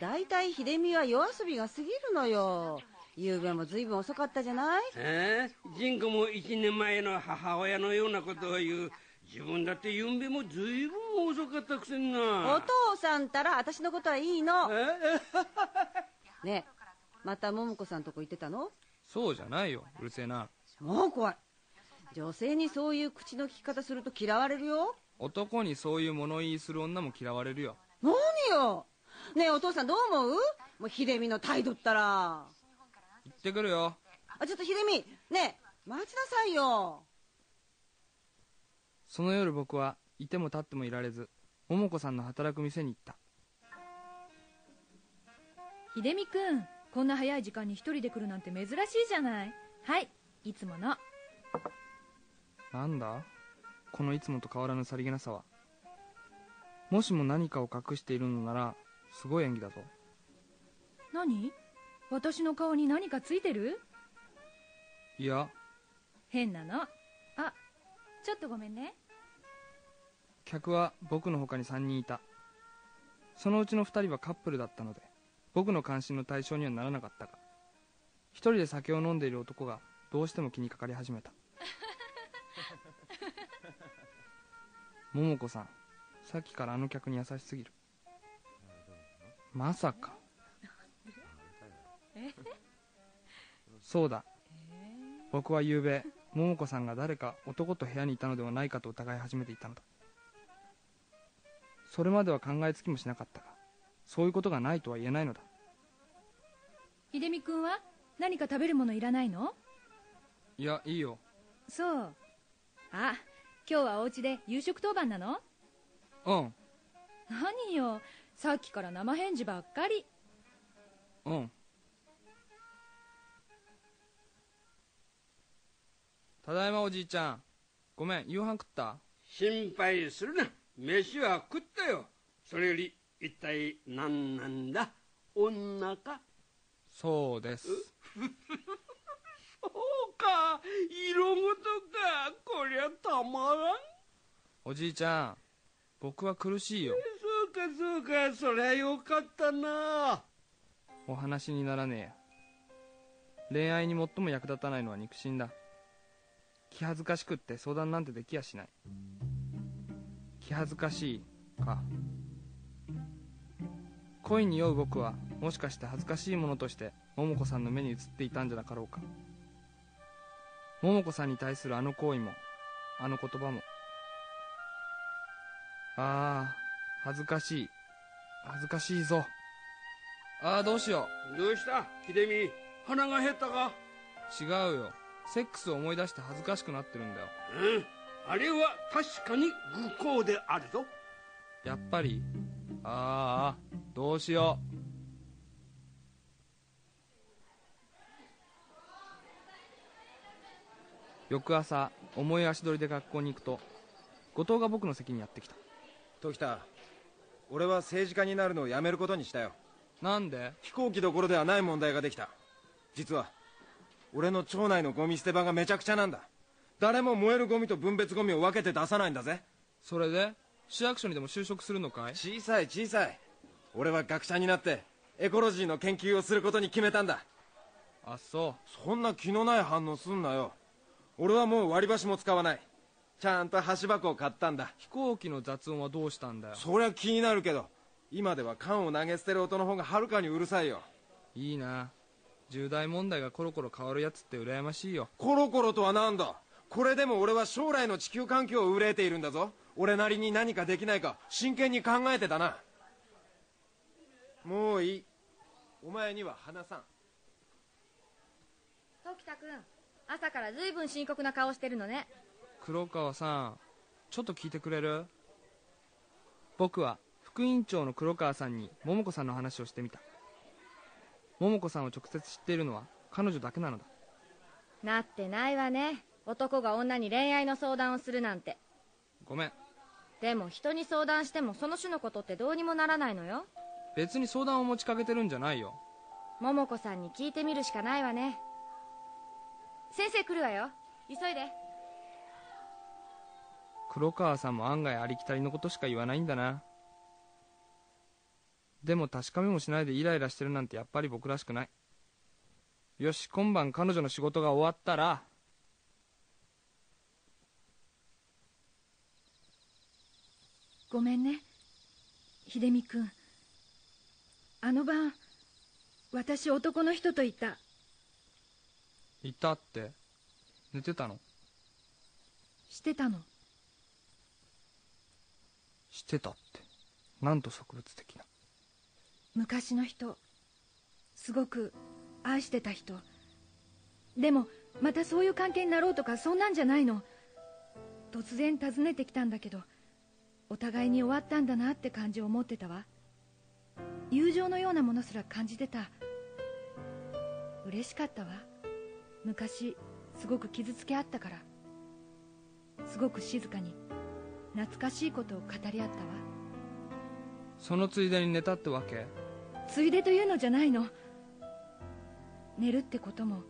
だいたい秀美は夜遊びが過ぎるのよ。夕べもずいぶん遅かったじゃない？ええジンコも一年前の母親のようなことを言う。自分だってゆんべもずいぶん遅かったくせにな。お父さんたら私のことはいいの。ねえまた桃子さんとこ行ってたの？そうじゃないようるせえな。もう怖い女性にそういう口の利き方すると嫌われるよ。男にそういう物言いする女も嫌われるよ。何よ。ねえお父さんどう思う？もう秀美の態度ったら。行ってくるよ。あちょっと秀美ねえ待ちなさいよ。その夜僕はいても立ってもいられず桃子さんの働く店に行った。秀美くんこんな早い時間に一人で来るなんて珍しいじゃない。はいいつものなんだ？このいつもと変わらぬさりげなさは。もしも何かを隠しているのならすごい演技だぞ。何？私の顔に何かついてる？いや。変なの。あちょっとごめんね。客は僕の他に3人いた。そのうちの2人はカップルだったので僕の関心の対象にはならなかったが一人で酒を飲んでいる男がどうしても気にかかり始めた桃子さんさっきからあの客に優しすぎる。まさか。そうだ。僕は昨べ桃子さんが誰か男と部屋にいたのではないかと疑い始めていたのだ。それまでは考えつきもしなかったがそういうことがないとは言えないのだ。秀美くんは？何か食べるものいらないの？いやいいよ。そう。あ今日はお家で夕食当番なの？うん。何よ？さっきから生返事ばっかり。うん。ただいまおじいちゃん。ごめん夕飯食った？心配するな。飯は食ったよ。それより一体何なんだ？女か？そうです。そう？<laughs> か。色ごとか。こりゃたまらん。おじいちゃん僕は苦しいよ。そうかそうか。そりゃよかったな。お話にならねえや。恋愛に最も役立たないのは肉親だ。気恥ずかしくって相談なんてできやしない。気恥ずかしいか。恋に酔う僕はもしかして恥ずかしいものとして桃子さんの目に映っていたんじゃなかろうか桃子さんに対するあの行為もあの言葉も。ああ恥ずかしい。恥ずかしいぞ。ああどうしよう。どうした？秀美鼻が減ったか？違うよ。セックスを思い出して恥ずかしくなってるんだよ。うん。あれは確かに愚行であるぞ。やっぱり。ああどうしよう翌朝重い足取りで学校に行くと後藤が僕の席にやってきた。時田俺は政治家になるのをやめることにしたよ。なんで？飛行機どころではない問題ができた。実は俺の町内のゴミ捨て場がめちゃくちゃなんだ。誰も燃えるゴミと分別ゴミを分けて出さないんだぜ。それで？市役所にでも就職するのかい？小さい小さい。俺は学者になってエコロジーの研究をすることに決めたんだ。あそう。そんな気のない反応すんなよ俺はもう割り箸も使わない。ちゃんと箸箱を買ったんだ。飛行機の雑音はどうしたんだよ。そりゃ気になるけど今では缶を投げ捨てる音の方がはるかにうるさいよ。いいな。重大問題がコロコロ変わるやつって羨ましいよ。コロコロとは何だ？これでも俺は将来の地球環境を憂えているんだぞ。俺なりに何かできないか真剣に考えてたな。もういい。お前には話さん。時田君朝から随分深刻な顔してるのね。黒川さんちょっと聞いてくれる？僕は副院長の黒川さんに桃子さんの話をしてみた。桃子さんを直接知っているのは彼女だけなのだ。なってないわね。男が女に恋愛の相談をするなんて。ごめん。でも人に相談してもその種のことってどうにもならないのよ。別に相談を持ちかけてるんじゃないよ。桃子さんに聞いてみるしかないわね先生来るわよ。急いで。黒川さんも案外ありきたりのことしか言わないんだな。でも確かめもしないでイライラしてるなんてやっぱり僕らしくない。よし今晩彼女の仕事が終わったら。ごめんね。秀美君あの晩私男の人といたいたって。寝てたの？してたの。してたって。なんと植物的な。昔の人。すごく愛してた人。でもまたそういう関係になろうとかそんなんじゃないの。突然訪ねてきたんだけどお互いに終わったんだなって感じを持ってたわ。友情のようなものすら感じてた。嬉しかったわ昔すごく傷つけ合ったから。すごく静かに懐かしいことを語り合ったわ。そのついでに寝たってわけ？ついでというのじゃないの。寝るってことも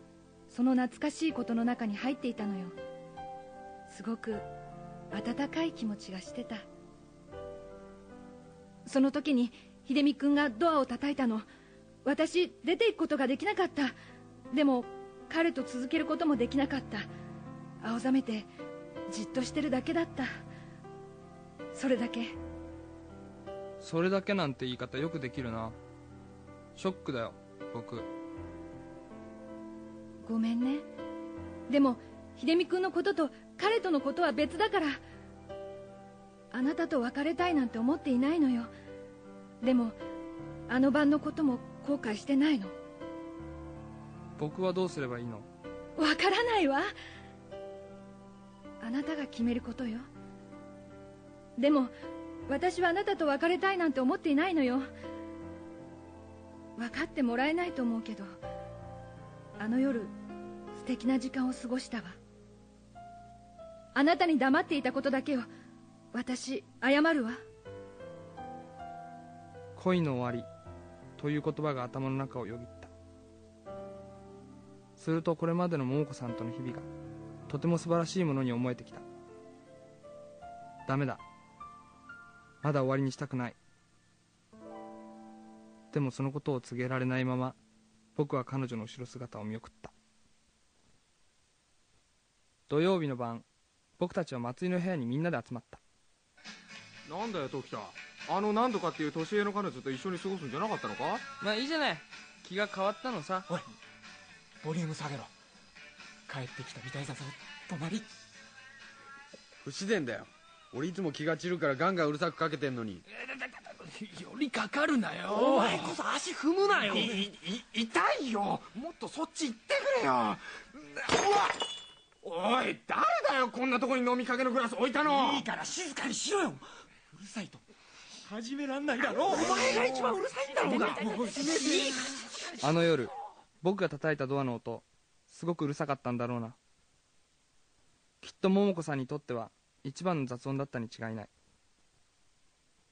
その懐かしいことの中に入っていたのよ。すごく温かい気持ちがしてた。その時に秀美君がドアを叩いたの。私出て行くことができなかった。でも彼と続けることもできなかった。青ざめてじっとしてるだけだった。それだけ。それだけなんて言い方よくできるな。ショックだよ僕。ごめんね。でも秀美君のことと彼とのことは別だから。あなたと別れたいなんて思っていないのよ。でもあの晩のことも後悔してないの僕はどうすればいいの？わからないわ。あなたが決めることよ。でも私はあなたと別れたいなんて思っていないのよ。分かってもらえないと思うけどあの夜素敵な時間を過ごしたわ。あなたに黙っていたことだけを私謝るわ。恋の終わりという言葉が頭の中をよぎったするとこれまでの桃子さんとの日々がとても素晴らしいものに思えてきた。ダメだ。まだ終わりにしたくない。でもそのことを告げられないまま僕は彼女の後ろ姿を見送った。土曜日の晩僕たちは松井の部屋にみんなで集まった。なんだよ時田。あの何度かっていう年上の彼女と一緒に過ごすんじゃなかったのか？まあいいじゃない。気が変わったのさ。おいボリューム下げろ。帰ってきたみたいだぞ隣不自然だよ。俺いつも気が散るからガンガンうるさくかけてんのに。よりかかるなよお前こそ足踏むなよ痛いよもっとそっち行ってくれよおい誰だよこんなとこに飲みかけのグラス置いたのいいから静かにしろようるさいと始めらんないだろお前が一番うるさいんだろうがあの夜僕が叩いたドアの音すごくうるさかったんだろうな。きっと桃子さんにとっては一番の雑音だったに違いない。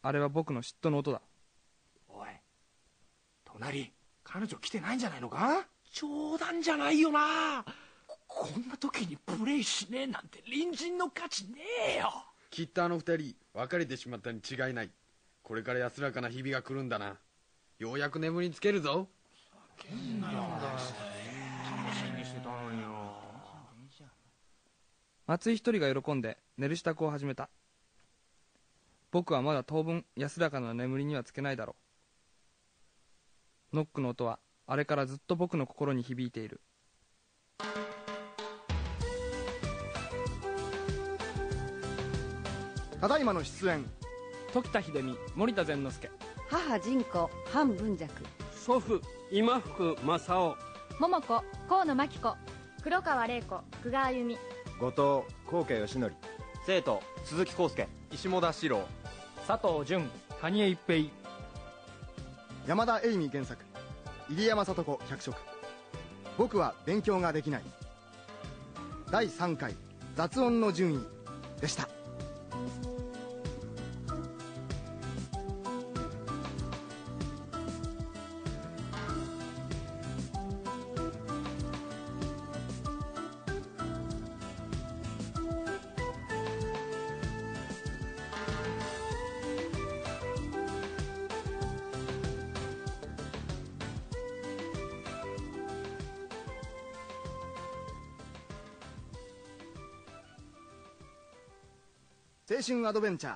あれは僕の嫉妬の音だ。おい隣彼女来てないんじゃないのか？冗談じゃないよな。ここんな時にプレイしねえなんて隣人の価値ねえよ。きっとあの二人別れてしまったに違いない。これから安らかな日々が来るんだな。ようやく眠りにつけるぞ楽しみにしてたのによ。松井一人が喜んで寝る支度を始めた。僕はまだ当分安らかな眠りにはつけないだろう。ノックの音はあれからずっと僕の心に響いている。ただいまの出演。時田秀美森田善之助。母仁子半文尺。祖父今福正雄。桃子河野真紀子。黒川玲子久我歩美後藤高家義則。生徒鈴木康介。石本四郎。佐藤淳蟹江一平。山田栄美原作。入山聡子脚色。僕は勉強ができない。第3回雑音の順位でした春アドベンチャー。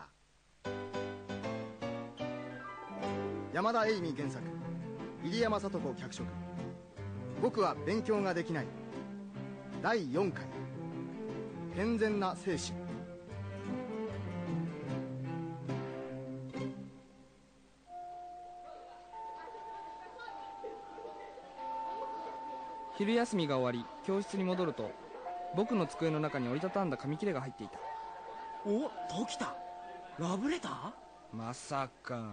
山田栄美原作。入山聡子脚色。僕は勉強ができない。第4回。健全な精神。昼休みが終わり教室に戻ると僕の机の中に折りたたんだ紙切れが入っていた。お時田。ラブレター？まさか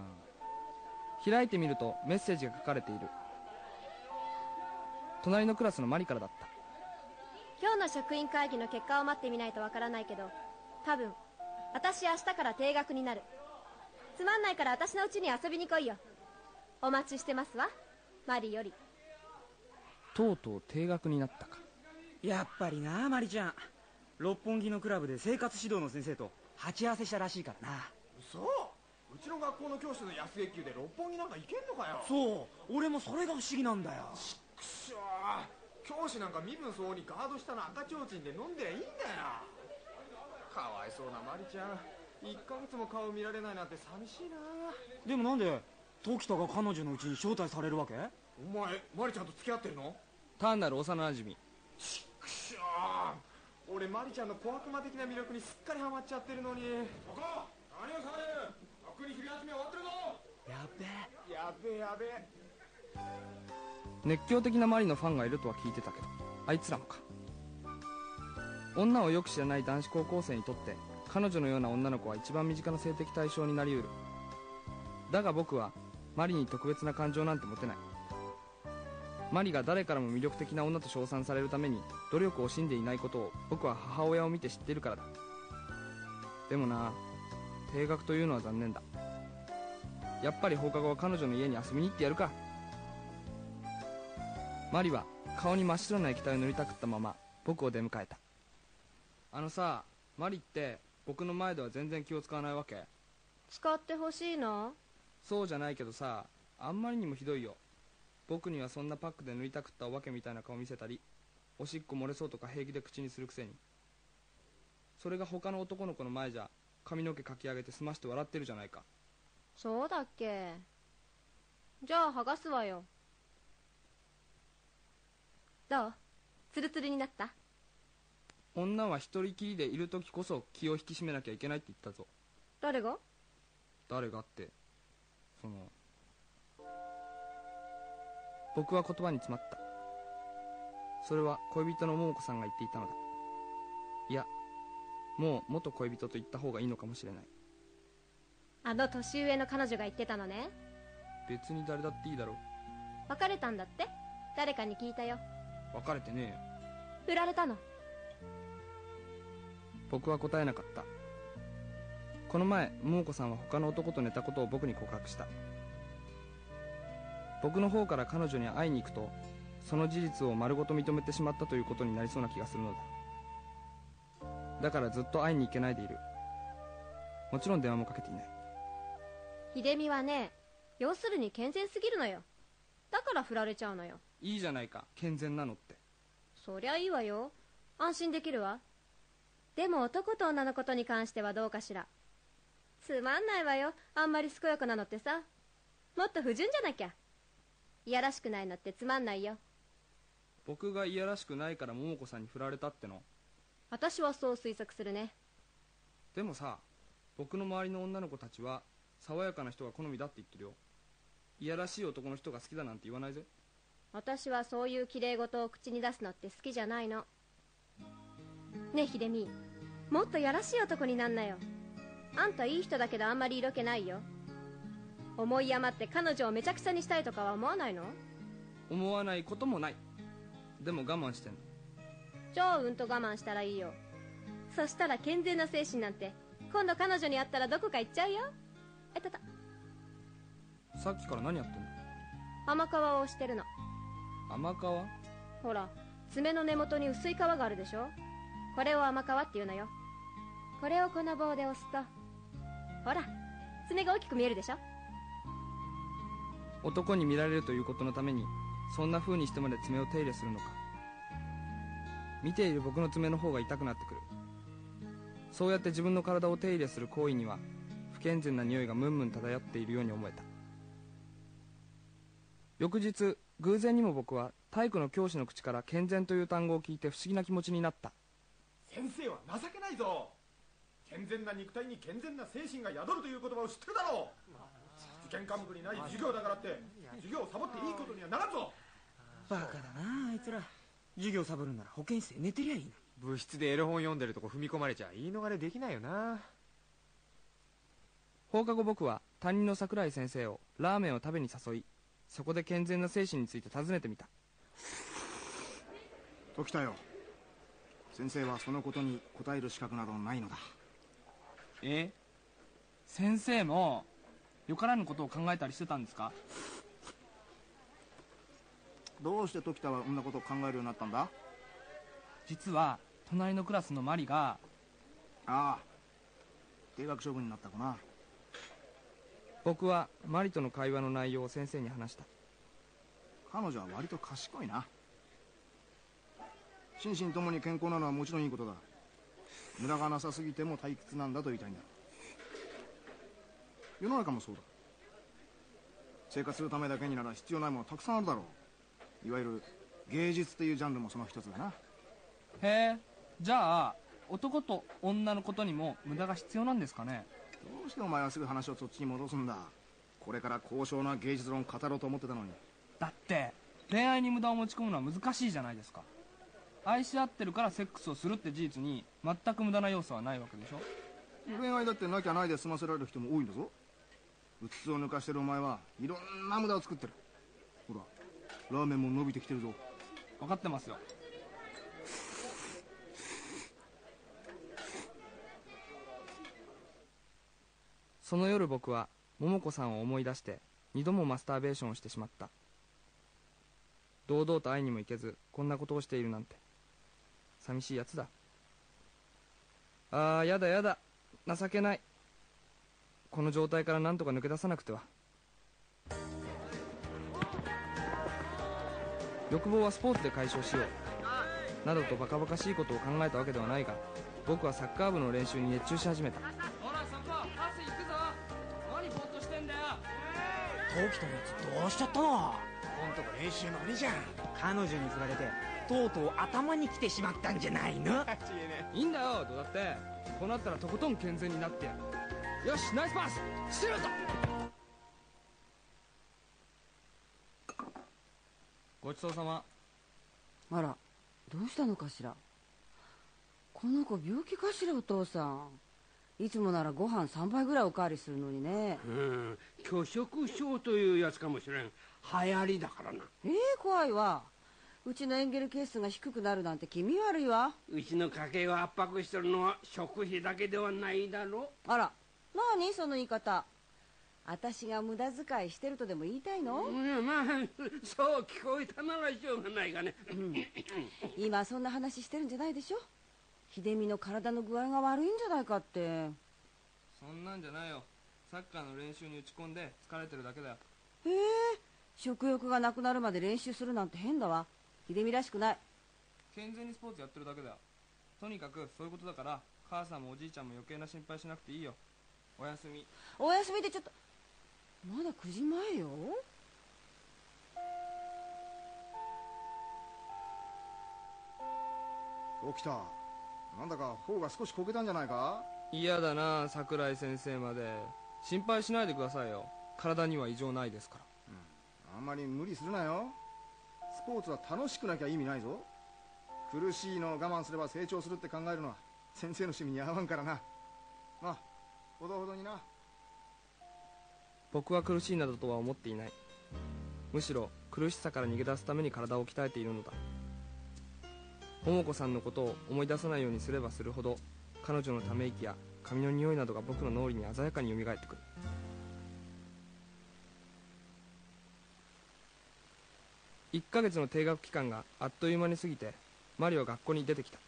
開いてみるとメッセージが書かれている。隣のクラスのマリからだった。今日の職員会議の結果を待ってみないとわからないけど多分私明日から定額になる。つまんないから私の家に遊びに来いよ。お待ちしてますわ。マリより。とうとう定額になったか。やっぱりなマリちゃん六本木のクラブで生活指導の先生と鉢合わせしたらしいからな。嘘？うちの学校の教師の安月給で六本木なんか行けんのかよ？そう。俺もそれが不思議なんだよ。くしょー。教師なんか身分相応にガード下の赤ちょうちんで飲んでりゃいいんだよ。かわいそうなマリちゃん。1ヶ月も顔見られないなんて寂しいな。でもなんで時田が彼女のうちに招待されるわけ？お前マリちゃんと付き合ってるの？単なる幼馴染。くしょー俺マリちゃんの小悪魔的な魅力にすっかりハマっちゃってるのに。ここ何をされる。悪に昼休み終わってるぞ。やべえ。やべえやべえ。熱狂的なマリのファンがいるとは聞いてたけどあいつらもか。女をよく知らない男子高校生にとって彼女のような女の子は一番身近な性的対象になりうる。だが僕はマリに特別な感情なんて持てないマリが誰からも魅力的な女と称賛されるために努力を惜しんでいないことを僕は母親を見て知っているからだ。でもな定額というのは残念だ。やっぱり放課後は彼女の家に遊びに行ってやるか。マリは顔に真っ白な液体を塗りたくったまま僕を出迎えた。あのさマリって僕の前では全然気を使わないわけ？使ってほしいの？そうじゃないけどさあんまりにもひどいよ僕にはそんなパックで塗りたくったお化けみたいな顔見せたりおしっこ漏れそうとか平気で口にするくせに。それが他の男の子の前じゃ髪の毛かき上げて済まして笑ってるじゃないか。そうだっけ？じゃあ剥がすわよ。どう？ツルツルになった？女は一人きりでいる時こそ気を引き締めなきゃいけないって言ったぞ。誰が？誰がってその僕は言葉に詰まった。それは恋人の桃子さんが言っていたのだ。いやもう元恋人と言った方がいいのかもしれない。あの年上の彼女が言ってたのね。別に誰だっていいだろ別れたんだって？誰かに聞いたよ。別れてねえよ。振られたの？僕は答えなかった。この前桃子さんは他の男と寝たことを僕に告白した僕の方から彼女に会いに行くとその事実を丸ごと認めてしまったということになりそうな気がするのだ。だからずっと会いに行けないでいる。もちろん電話もかけていない。秀美はね要するに健全すぎるのよ。だから振られちゃうのよ。いいじゃないか健全なのって。そりゃいいわよ。安心できるわ。でも男と女のことに関してはどうかしら。つまんないわよ。あんまり健やかなのってさ。もっと不純じゃなきゃいやらしくないのってつまんないよ。僕がいやらしくないから桃子さんに振られたっての。私はそう推測するね。でもさ僕の周りの女の子たちは爽やかな人が好みだって言ってるよ。いやらしい男の人が好きだなんて言わないぜ。私はそういう綺麗事を口に出すのって好きじゃないの。ねえ秀美。もっとやらしい男になんなよ。あんたいい人だけどあんまり色気ないよ思い余って彼女をめちゃくちゃにしたいとかは思わないの？思わないこともない。でも我慢してんの。超うんと我慢したらいいよ。そしたら健全な精神なんて今度彼女に会ったらどこか行っちゃうよ。えたた。さっきから何やってんの？甘皮を押してるの。甘皮ほら爪の根元に薄い皮があるでしょ？これを甘皮っていうのよ。これをこの棒で押すとほら爪が大きく見えるでしょ？男に見られるということのためにそんな風にしてまで爪を手入れするのか。見ている僕の爪の方が痛くなってくる。そうやって自分の体を手入れする行為には不健全な匂いがムンムン漂っているように思えた。翌日偶然にも僕は体育の教師の口から健全という単語を聞いて不思議な気持ちになった。先生は情けないぞ。健全な肉体に健全な精神が宿るという言葉を知ってるだろう。験科目にない授業だからって授業をサボっていいことにはならんぞ。バカだなあいつら。授業サボるなら保健室で寝てりゃいいのに。部室でエロ本読んでるとこ踏み込まれちゃ言い逃れできないよな。放課後僕は担任の桜井先生をラーメンを食べに誘いそこで健全な精神について尋ねてみた。時田よ。先生はそのことに答える資格などないのだ。え？先生もよからぬことを考えたりしてたんですか？どうして時田はそんなことを考えるようになったんだ？実は隣のクラスのマリがああ定額処分になった子な。僕はマリとの会話の内容を先生に話した。彼女は割と賢いな。心身ともに健康なのはもちろんいいことだ。無駄がなさすぎても退屈なんだと言いたいんだ世の中もそうだ。生活するためだけになら必要ないものたくさんあるだろう。いわゆる芸術っていうジャンルもその一つだな。へえ。じゃあ男と女のことにも無駄が必要なんですかね？どうしてお前はすぐ話をそっちに戻すんだ？これから高尚な芸術論語ろうと思ってたのに。だって恋愛に無駄を持ち込むのは難しいじゃないですか。愛し合ってるからセックスをするって事実に全く無駄な要素はないわけでしょ？恋愛だってなきゃないで済ませられる人も多いんだぞうつつを抜かしてるお前はいろんな無駄を作ってる。ほらラーメンも伸びてきてるぞ。分かってますよ。その夜僕は桃子さんを思い出して二度もマスターベーションをしてしまった。堂々と会いにも行けずこんなことをしているなんて。寂しいやつだ。ああやだやだ。情けない。この状態から何とか抜け出さなくては。欲望はスポーツで解消しよう。などとバカバカしいことを考えたわけではないが僕はサッカー部の練習に熱中し始めた。ほらそこパス行くぞ。何ぼーっとしてんだよ。陶器とのやつどうしちゃったの？ほんとこ練習のりじゃん。彼女に振られてとうとう頭に来てしまったんじゃないの？<laughs> いいんだよどうだって。こうなったらとことん健全になってやるよしナイスパス。シュート。ごちそうさま。あらどうしたのかしら？この子病気かしらお父さん。いつもならご飯3杯ぐらいおかわりするのにね。うん拒食症というやつかもしれん。流行りだからな。ええ怖いわ。うちのエンゲル係数が低くなるなんて気味悪いわ。うちの家計を圧迫してるのは食費だけではないだろ。あら何その言い方。私が無駄遣いしてるとでも言いたいの、うんまあそう聞こえたならしょうがないがね、今そんな話してるんじゃないでしょ？秀美の体の具合が悪いんじゃないかって。そんなんじゃないよ。サッカーの練習に打ち込んで疲れてるだけだよ。ええ。食欲がなくなるまで練習するなんて変だわ。秀美らしくない。健全にスポーツやってるだけだよ。とにかくそういうことだから母さんもおじいちゃんも余計な心配しなくていいよおやすみ。お休みでちょっとまだ9時前よ？起きた。なんだか頬が少しこけたんじゃないか？嫌だな桜井先生まで。心配しないでくださいよ。体には異常ないですから。あんまり無理するなよ。スポーツは楽しくなきゃ意味ないぞ。苦しいのを我慢すれば成長するって考えるのは先生の趣味に合わんからな。まあほどほどにな。僕は苦しいなどとは思っていない。むしろ苦しさから逃げ出すために体を鍛えているのだ。桃子さんのことを思い出さないようにすればするほど彼女のため息や髪の匂いなどが僕の脳裏に鮮やかに蘇ってくる。1ヶ月の定学期間があっという間に過ぎてマリは学校に出てきた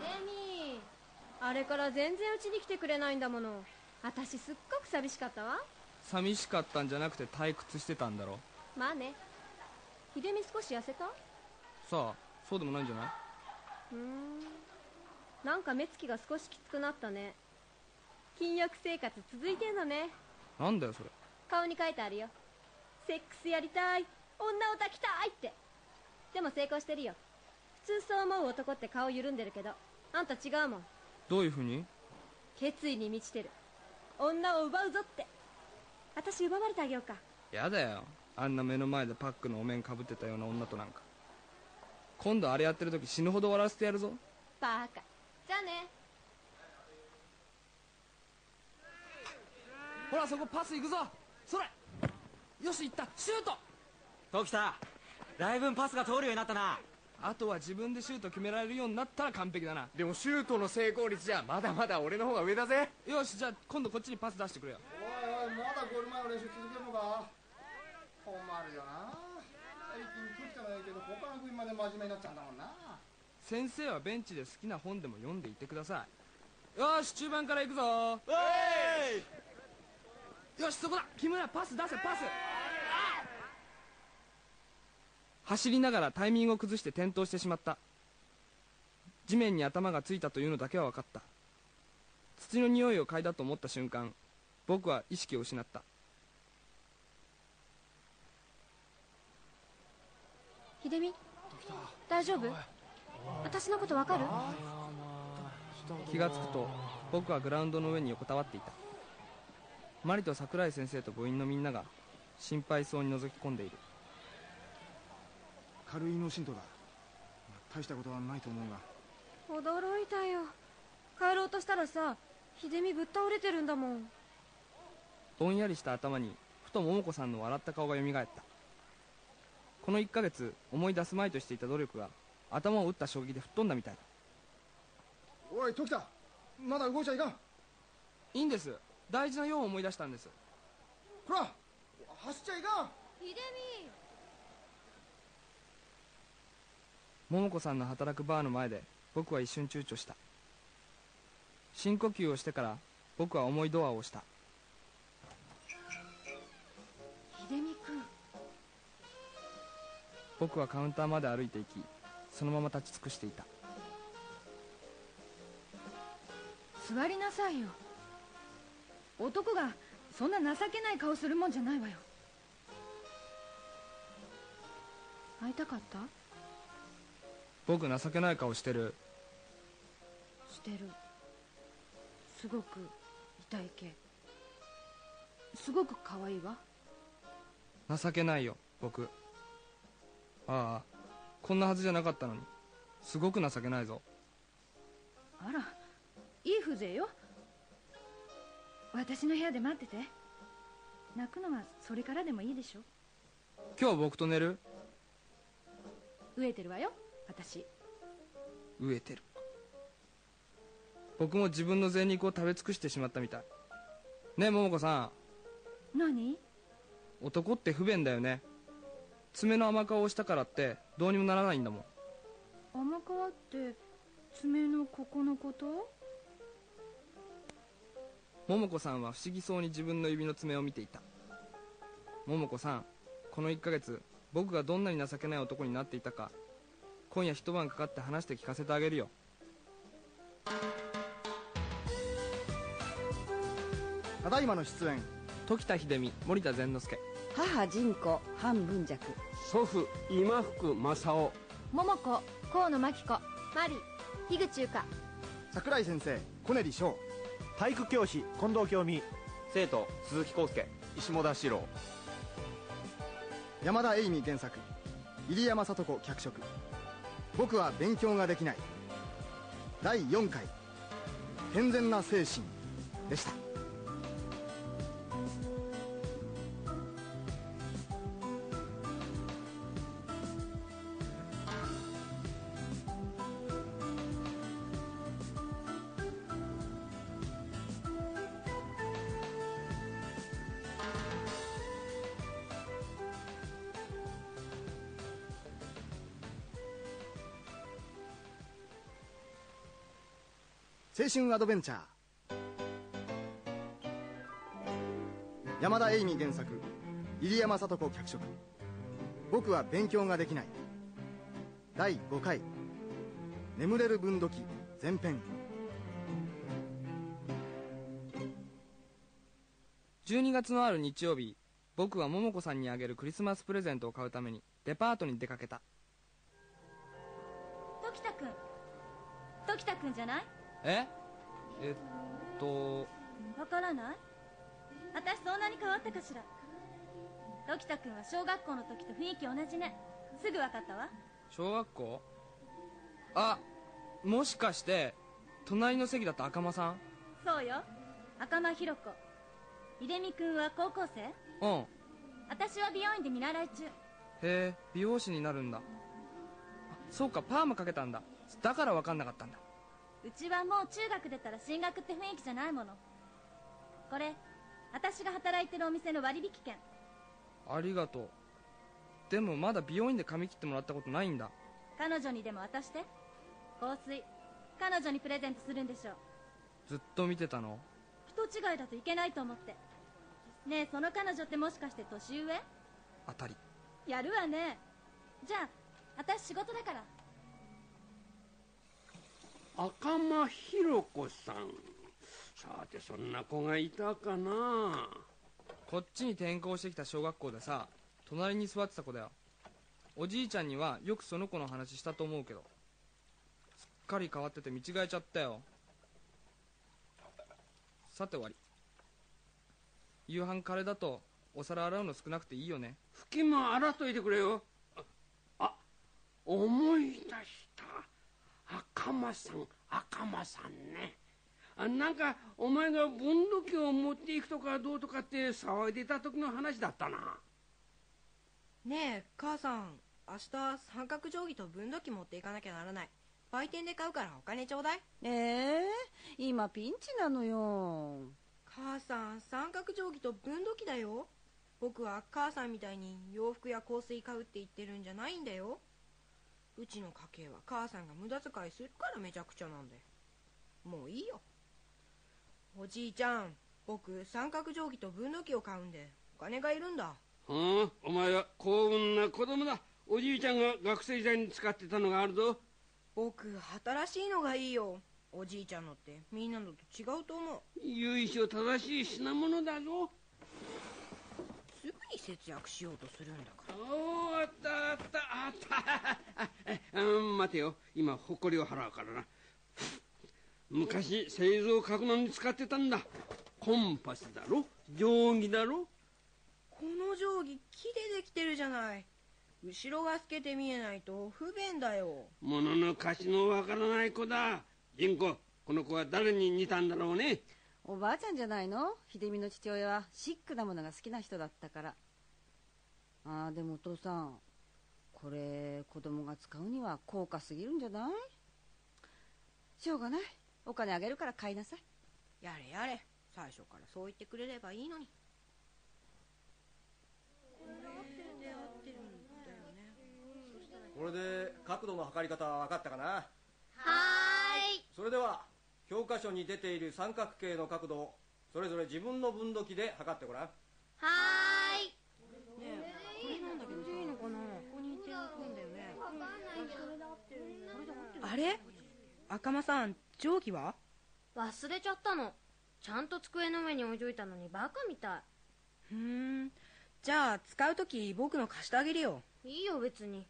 デミーあれから全然うちに来てくれないんだもの。私すっごく寂しかったわ。寂しかったんじゃなくて退屈してたんだろ。まあね。秀美少し痩せた？さあそうでもないんじゃない？うーん。なんか目つきが少しきつくなったね。禁欲生活続いてんのね。なんだよそれ。顔に書いてあるよ。セックスやりたい。女を抱きたいって。でも成功してるよ。普通そう思う男って顔緩んでるけどあんた違うもんどういうふうに？決意に満ちてる。女を奪うぞって。私奪われてあげようか。やだよ。あんな目の前でパックのお面かぶってたような女となんか。今度あれやってる時死ぬほど笑わせてやるぞ。バカ。じゃあね。ほらそこパス行くぞ。それ。よし行った。シュート。時田だいぶパスが通るようになったなあとは自分でシュート決められるようになったら完璧だな。でもシュートの成功率じゃまだまだ俺の方が上だぜ。よしじゃあ今度こっちにパス出してくれよ。おいおいまだゴール前の練習続けるのか？困るよな。最近時田の影響で他の国まで真面目になっちゃうんだもんな。先生はベンチで好きな本でも読んでいてください。よし中盤から行くぞ。よしそこだ。木村パス出せパス走りながらタイミングを崩して転倒してしまった。地面に頭がついたというのだけは分かった。土の匂いを嗅いだと思った瞬間僕は意識を失った。秀美大丈夫？私のことわかる？気がつくと僕はグラウンドの上に横たわっていた。マリと桜井先生と部員のみんなが心配そうに覗き込んでいる軽い脳震盪だ。大したことはないと思うが。驚いたよ。帰ろうとしたらさ秀美ぶっ倒れてるんだもん。ぼんやりした頭にふと桃子さんの笑った顔がよみがえった。この1ヶ月思い出すまいとしていた努力が頭を打った衝撃で吹っ飛んだみたいだ。おい時田まだ動いちゃいかん。いいんです。大事な用を思い出したんです。ほら走っちゃいかん。秀美桃子さんの働くバーの前で僕は一瞬躊躇した。深呼吸をしてから僕は重いドアを押した。秀美君。僕はカウンターまで歩いていきそのまま立ち尽くしていた。座りなさいよ。男がそんな情けない顔するもんじゃないわよ。会いたかった？僕情けない顔してる。してる。すごく痛い系。すごく可愛いわ。情けないよ僕。ああこんなはずじゃなかったのに。すごく情けないぞ。あらいい風情よ。私の部屋で待ってて。泣くのはそれからでもいいでしょ。今日僕と寝る？飢えてるわよ私。飢えてる。僕も自分の贅肉を食べ尽くしてしまったみたい。ねえ桃子さん。何？男って不便だよね。爪の甘顔をしたからってどうにもならないんだもん。甘皮って爪のここのこと？桃子さんは不思議そうに自分の指の爪を見ていた。桃子さんこの1ヶ月僕がどんなに情けない男になっていたか今夜一晩かかって話して聞かせてあげるよ。ただいまの出演。時田秀美森田善之助。母仁子半文尺。祖父今福正雄。桃子河野真紀子マリ樋口優香桜井先生小練翔体育教師近藤京美。生徒鈴木康介。石本四郎。山田栄美原作。入山聡子脚色僕は勉強ができない。第4回。健全な精神でした。春アドベンチャー。山田栄美原作。入山聡子脚色。僕は勉強ができない。第5回。眠れる分度器前編。12月のある日曜日。僕は桃子さんにあげるクリスマスプレゼントを買うために。デパートに出かけた。時田君。時田君じゃない？え？えっと。わからない？私そんなに変わったかしら？時田君は小学校の時と雰囲気同じね。すぐ分かったわ。小学校？あもしかして隣の席だった赤間さん？そうよ。赤間ひろ子。秀美君は高校生？うん。私は美容院で見習い中。へえ美容師になるんだ。あそうかパーマかけたんだ。だから分かんなかったんだうちはもう中学出たら進学って雰囲気じゃないもの。これ私が働いてるお店の割引券。ありがとう。でもまだ美容院で髪切ってもらったことないんだ。彼女にでも渡して。香水。彼女にプレゼントするんでしょう。ずっと見てたの？人違いだといけないと思って。ねえその彼女ってもしかして年上？当たり。やるわね。じゃあ私仕事だから赤間ひろ子さん。さてそんな子がいたかな。こっちに転校してきた小学校でさ隣に座ってた子だよ。おじいちゃんにはよくその子の話したと思うけどすっかり変わってて見違えちゃったよ。さて終わり。夕飯カレーだとお皿洗うの少なくていいよね。拭きも洗っといてくれよ。ああ思い出した赤間さん赤間さんね。あなんかお前が分度器を持っていくとかどうとかって騒いでた時の話だったな。ねえ母さん明日三角定規と分度器持っていかなきゃならない。売店で買うからお金ちょうだい。ええ今ピンチなのよ。母さん三角定規と分度器だよ。僕は母さんみたいに洋服や香水買うって言ってるんじゃないんだようちの家計は母さんが無駄遣いするからめちゃくちゃなんだよ。もういいよ。おじいちゃん僕三角定規と分度器を買うんでお金がいるんだ。うんお前は幸運な子供だ。おじいちゃんが学生時代に使ってたのがあるぞ。僕新しいのがいいよ。おじいちゃんのってみんなのと違うと思う。由緒正しい品物だぞに節約しようとするんだから。おーあったあった。あったあうん待てよ。今誇りを払うからな。昔製造を書くのに使ってたんだ。コンパスだろ？定規だろ？この定規木でできてるじゃない。後ろが透けて見えないと不便だよ。物の価値のわからない子だ。純子この子は誰に似たんだろうね？おばあちゃんじゃないの？秀美の父親はシックなものが好きな人だったから。ああでもお父さんこれ子供が使うには高価すぎるんじゃない？しょうがない。お金あげるから買いなさい。やれやれ。最初からそう言ってくれればいいのに。これで角度の測り方は分かったかな？はーい。それでは教科書に出ている三角形の角度をそれぞれ自分の分度器で測ってごらん。はーい。ねえこれなんだけどさいいのかなここに点置くんだよね。あれ？赤間さん定規は？忘れちゃったの。ちゃんと机の上に置いといたのにバカみたふーん。じゃあ使う時僕の貸してあげるよ。いいいよ別に。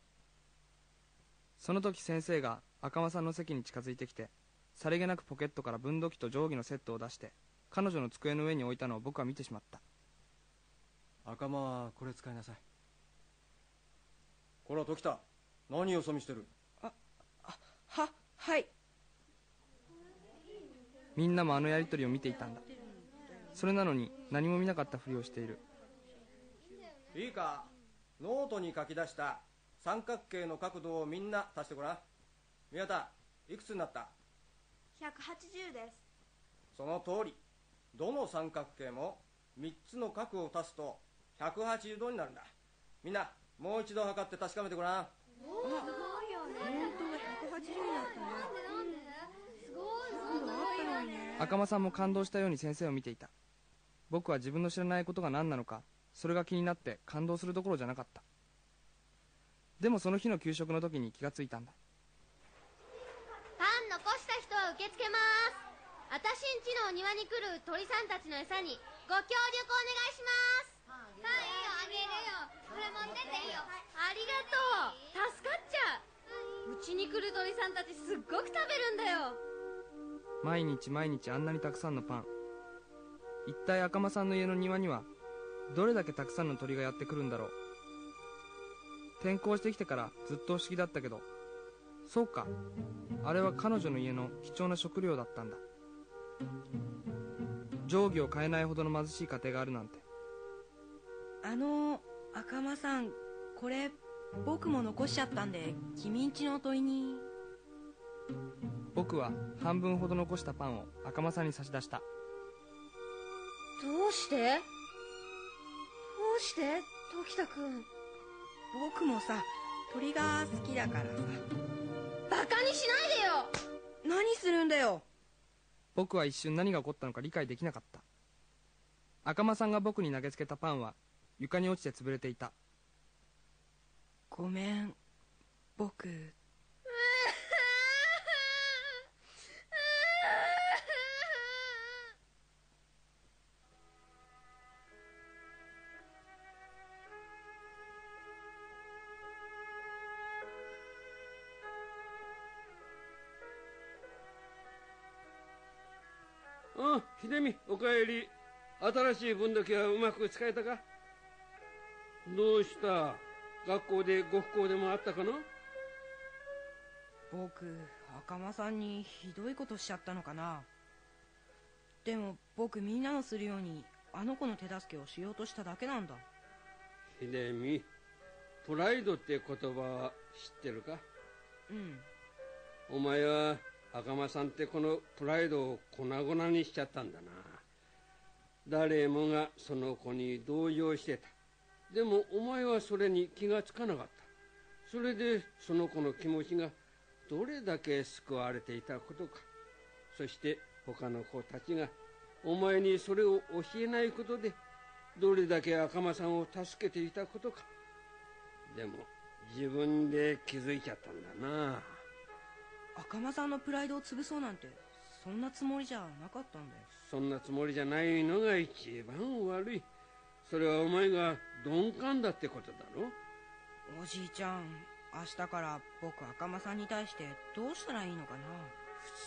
その時先生が赤間さんの席に近づいてきてさりげなくポケットから分度器と定規のセットを出して彼女の机の上に置いたのを僕は見てしまった。赤間はこれ使いなさい。こら時田。何よそ見してる？ははい。みんなもあのやり取りを見ていたんだ。それなのに何も見なかったふりをしている。いいか。ノートに書き出した三角形の角度をみんな足してごらん。宮田いくつになった？180です。その通り。どの三角形も3つの角を足すと180度になるんだ。みんなもう一度測って確かめてごらん。すごいよね。本当だ180になったね。すごい今度あったのにね赤間さんも感動したように先生を見ていた。僕は自分の知らないことが何なのかそれが気になって感動するどころじゃなかった。でもその日の給食の時に気がついたんだ受け付けます。私んちのお庭に来る鳥さんたちの餌にご協力お願いします。はいいいよあげるよ。これ持ってっていいよ。ありがとう。助かっちゃう。うちに来る鳥さんたちすっごく食べるんだよ。毎日毎日あんなにたくさんのパン。一体赤間さんの家の庭にはどれだけたくさんの鳥がやってくるんだろう。転校してきてからずっと不思議だったけどそうか。あれは彼女の家の貴重な食料だったんだ。定規を買えないほどの貧しい家庭があるなんて。あの赤間さんこれ僕も残しちゃったんで君んちの問いに。僕は半分ほど残したパンを赤間さんに差し出した。どうして？どうして？時田君僕もさ鳥が好きだからさ何するんだよ。僕は一瞬何が起こったのか理解できなかった。赤間さんが僕に投げつけたパンは床に落ちて潰れていた。ごめん。僕秀美おかえり新しい分度器はうまく使えたか？どうした？学校でご不幸でもあったかな僕赤間さんにひどいことしちゃったのかな？でも僕みんなのするようにあの子の手助けをしようとしただけなんだ。秀美プライドって言葉は知ってるか？うん。お前は赤間さんってこのプライドを粉々にしちゃったんだな誰もがその子に同情してた。でもお前はそれに気がつかなかった。それでその子の気持ちがどれだけ救われていたことか。そして他の子たちがお前にそれを教えないことでどれだけ赤間さんを助けていたことか。でも自分で気づいちゃったんだな。赤間さんのプライドを潰そうなんて。そんなつもりじゃなかったんだよ。そんなつもりじゃないのが一番悪い。それはお前が鈍感だってことだろ。おじいちゃん明日から僕赤間さんに対してどうしたらいいのかな。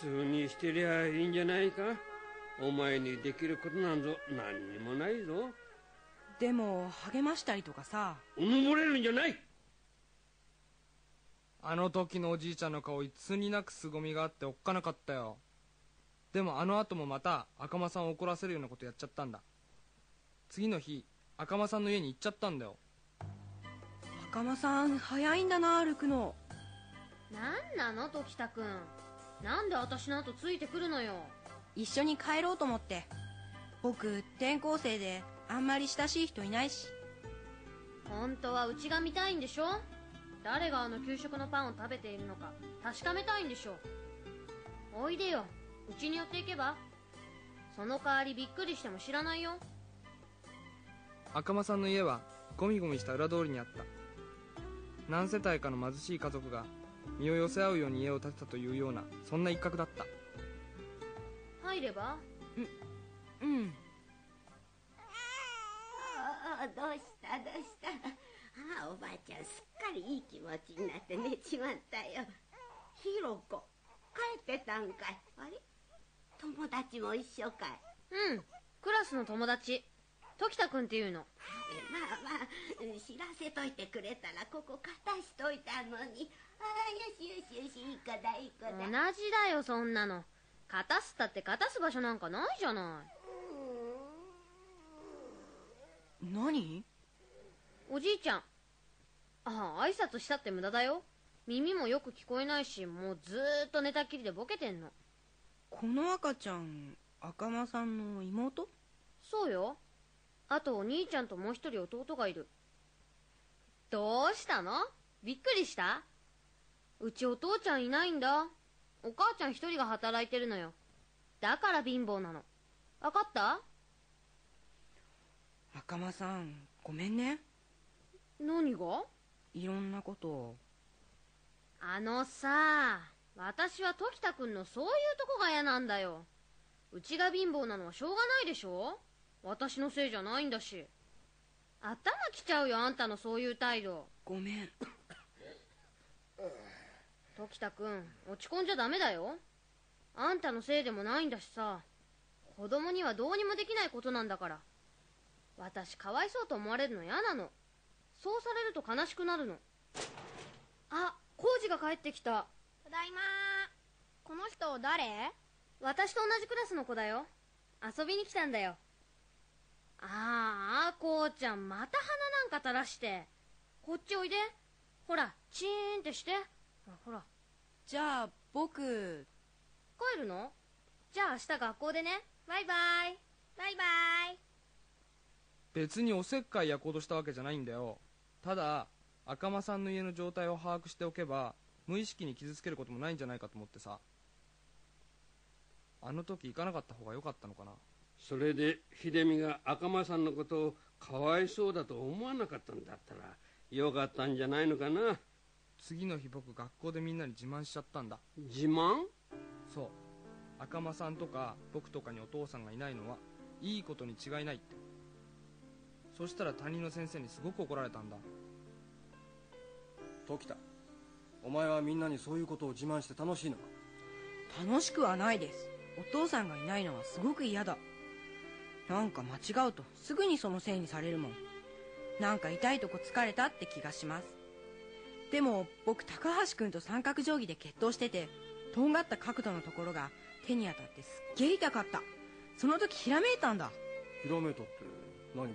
普通にしてりゃいいんじゃないか。お前にできることなんぞ何にもないぞ。でも励ましたりとかさ。うぬぼれるんじゃない。あの時のおじいちゃんの顔いつになく凄みがあっておっかなかったよでもあの後もまた赤間さんを怒らせるようなことやっちゃったんだ。次の日赤間さんの家に行っちゃったんだよ。赤間さん早いんだな歩くの。何なの時田君なんで私の後ついてくるのよ。一緒に帰ろうと思って。僕転校生であんまり親しい人いないし。本当はうちが見たいんでしょ。誰があの給食のパンを食べているのか確かめたいんでしょ。おいでようちに寄っていけばその代わりびっくりしても知らないよ。赤間さんの家はゴミゴミした裏通りにあった。何世帯かの貧しい家族が身を寄せ合うように家を建てたというようなそんな一角だった。入れば？うん。ああどうしたどうした？ああおばあちゃんすっかりいい気持ちになって寝ちまったよ。ひろこ帰ってたんかい。あれ？友達も一緒かい。うん。クラスの友達。時田君っていうの。まあまあ知らせといてくれたらここ片しといたのに。ああよしよしよしいい子だいい子だ。同じだよそんなの。片すったって片す場所なんかないじゃない。何？おじいちゃん。ああ挨拶したって無駄だよ。耳もよく聞こえないしもうずーっと寝たっきりでボケてんのこの赤ちゃん赤間さんの妹？そうよ。あとお兄ちゃんともう一人弟がいる。どうしたの？びっくりした？うちお父ちゃんいないんだ。お母ちゃん一人が働いてるのよ。だから貧乏なの。分かった？赤間さんごめんね。何が？いろんなことを。あのさ私は時田君のそういうとこが嫌なんだよ。うちが貧乏なのはしょうがないでしょ。私のせいじゃないんだし。頭きちゃうよあんたのそういう態度。ごめん。時田君落ち込んじゃダメだよ。あんたのせいでもないんだしさ。子供にはどうにもできないことなんだから。私かわいそうと思われるの嫌なの。そうされると悲しくなるの。あ浩二が帰ってきたただいま。この人誰？私と同じクラスの子だよ。遊びに来たんだよ。ああこうちゃんまた鼻なんか垂らして。こっちおいで。ほらチーンってして。ほら。じゃあ僕。帰るの？じゃあ明日学校でね。バイバイ。バイバイ。別におせっかい焼こうとしたわけじゃないんだよ。ただ赤間さんの家の状態を把握しておけば無意識に傷つけることもないんじゃないかと思ってさ。あの時行かなかった方が良かったのかな。それで秀美が赤間さんのことをかわいそうだと思わなかったんだったらよかったんじゃないのかな。次の日僕学校でみんなに自慢しちゃったんだ。自慢？そう。赤間さんとか僕とかにお父さんがいないのはいいことに違いないって。そしたら担任の先生にすごく怒られたんだ。時田お前はみんなにそういうことを自慢して楽しいのか？楽しくはないです。お父さんがいないのはすごく嫌だ。なんか間違うとすぐにそのせいにされるもん。なんか痛いとこ疲れたって気がします。でも僕高橋君と三角定規で決闘しててとんがった角度のところが手に当たってすっげえ痛かった。その時ひらめいたんだ。ひらめいたって何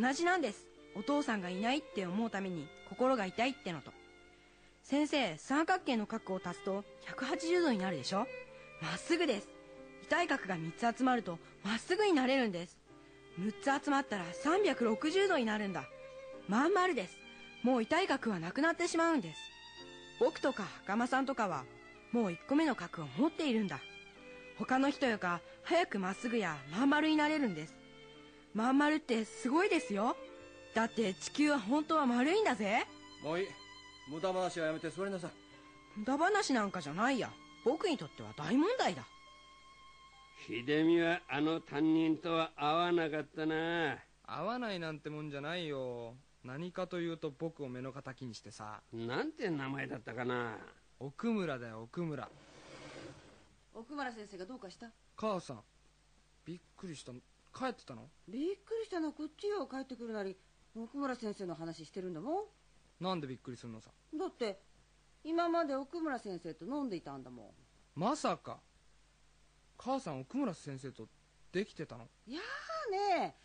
が？同じなんです。お父さんがいないって思うために心が痛いってのと先生三角形の角を足すと180度になるでしょ？まっすぐです。痛い角が3つ集まるとまっすぐになれるんです。6つ集まったら360度になるんだ。まん丸です。もう痛い角はなくなってしまうんです。僕とか袴さんとかはもう1個目の角を持っているんだ。他の人よか早くまっすぐやまん丸になれるんです。まん丸ってすごいですよ。だって地球は本当は丸いんだぜ。もういい。無駄話はやめて座りなさい。無駄話なんかじゃないや。僕にとっては大問題だ。秀美はあの担任とは合わなかったな。合わないなんてもんじゃないよ。何かというと僕を目の敵にしてさ。なんて名前だったかな。奥村だよ奥村。奥村先生がどうかした？母さん。びっくりした。帰ってたの？びっくりしたの。はこっちよ。帰ってくるなり。奥村先生の話してるんだもんなんでびっくりするのさ？だって今まで奥村先生と飲んでいたんだもん。まさか母さん奥村先生とできてたの？いやーね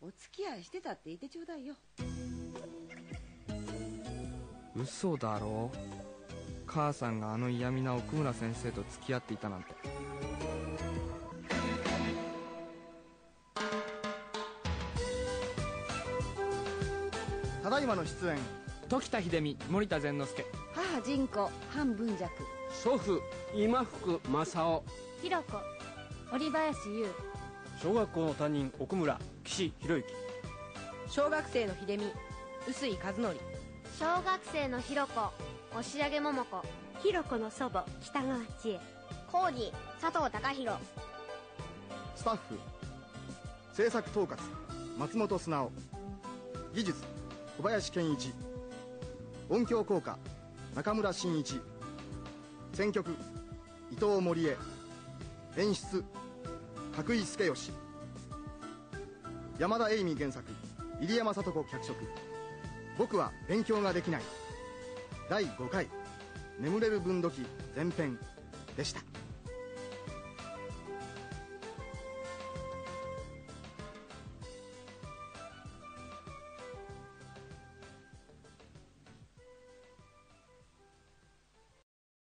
お付き合いしてたって言ってちょうだいよ。嘘だろ？母さんがあの嫌味な奥村先生と付き合っていたなんて。ただいまの出演時田秀美森田善之助。母仁子半文尺。祖父今福正雄。ひろこ折林優。小学校の担任奥村岸博之。小学生の秀美臼井和則。小学生のひろこ押上桃子。ひろこの祖母北川千恵。コーディ佐藤貴弘スタッフ制作統括松本素直技術小林健一音響効果中村真一。選曲伊藤森江演出角井助義。山田栄美原作入山聡子脚色。僕は勉強ができない。第5回眠れる分度器前編でした。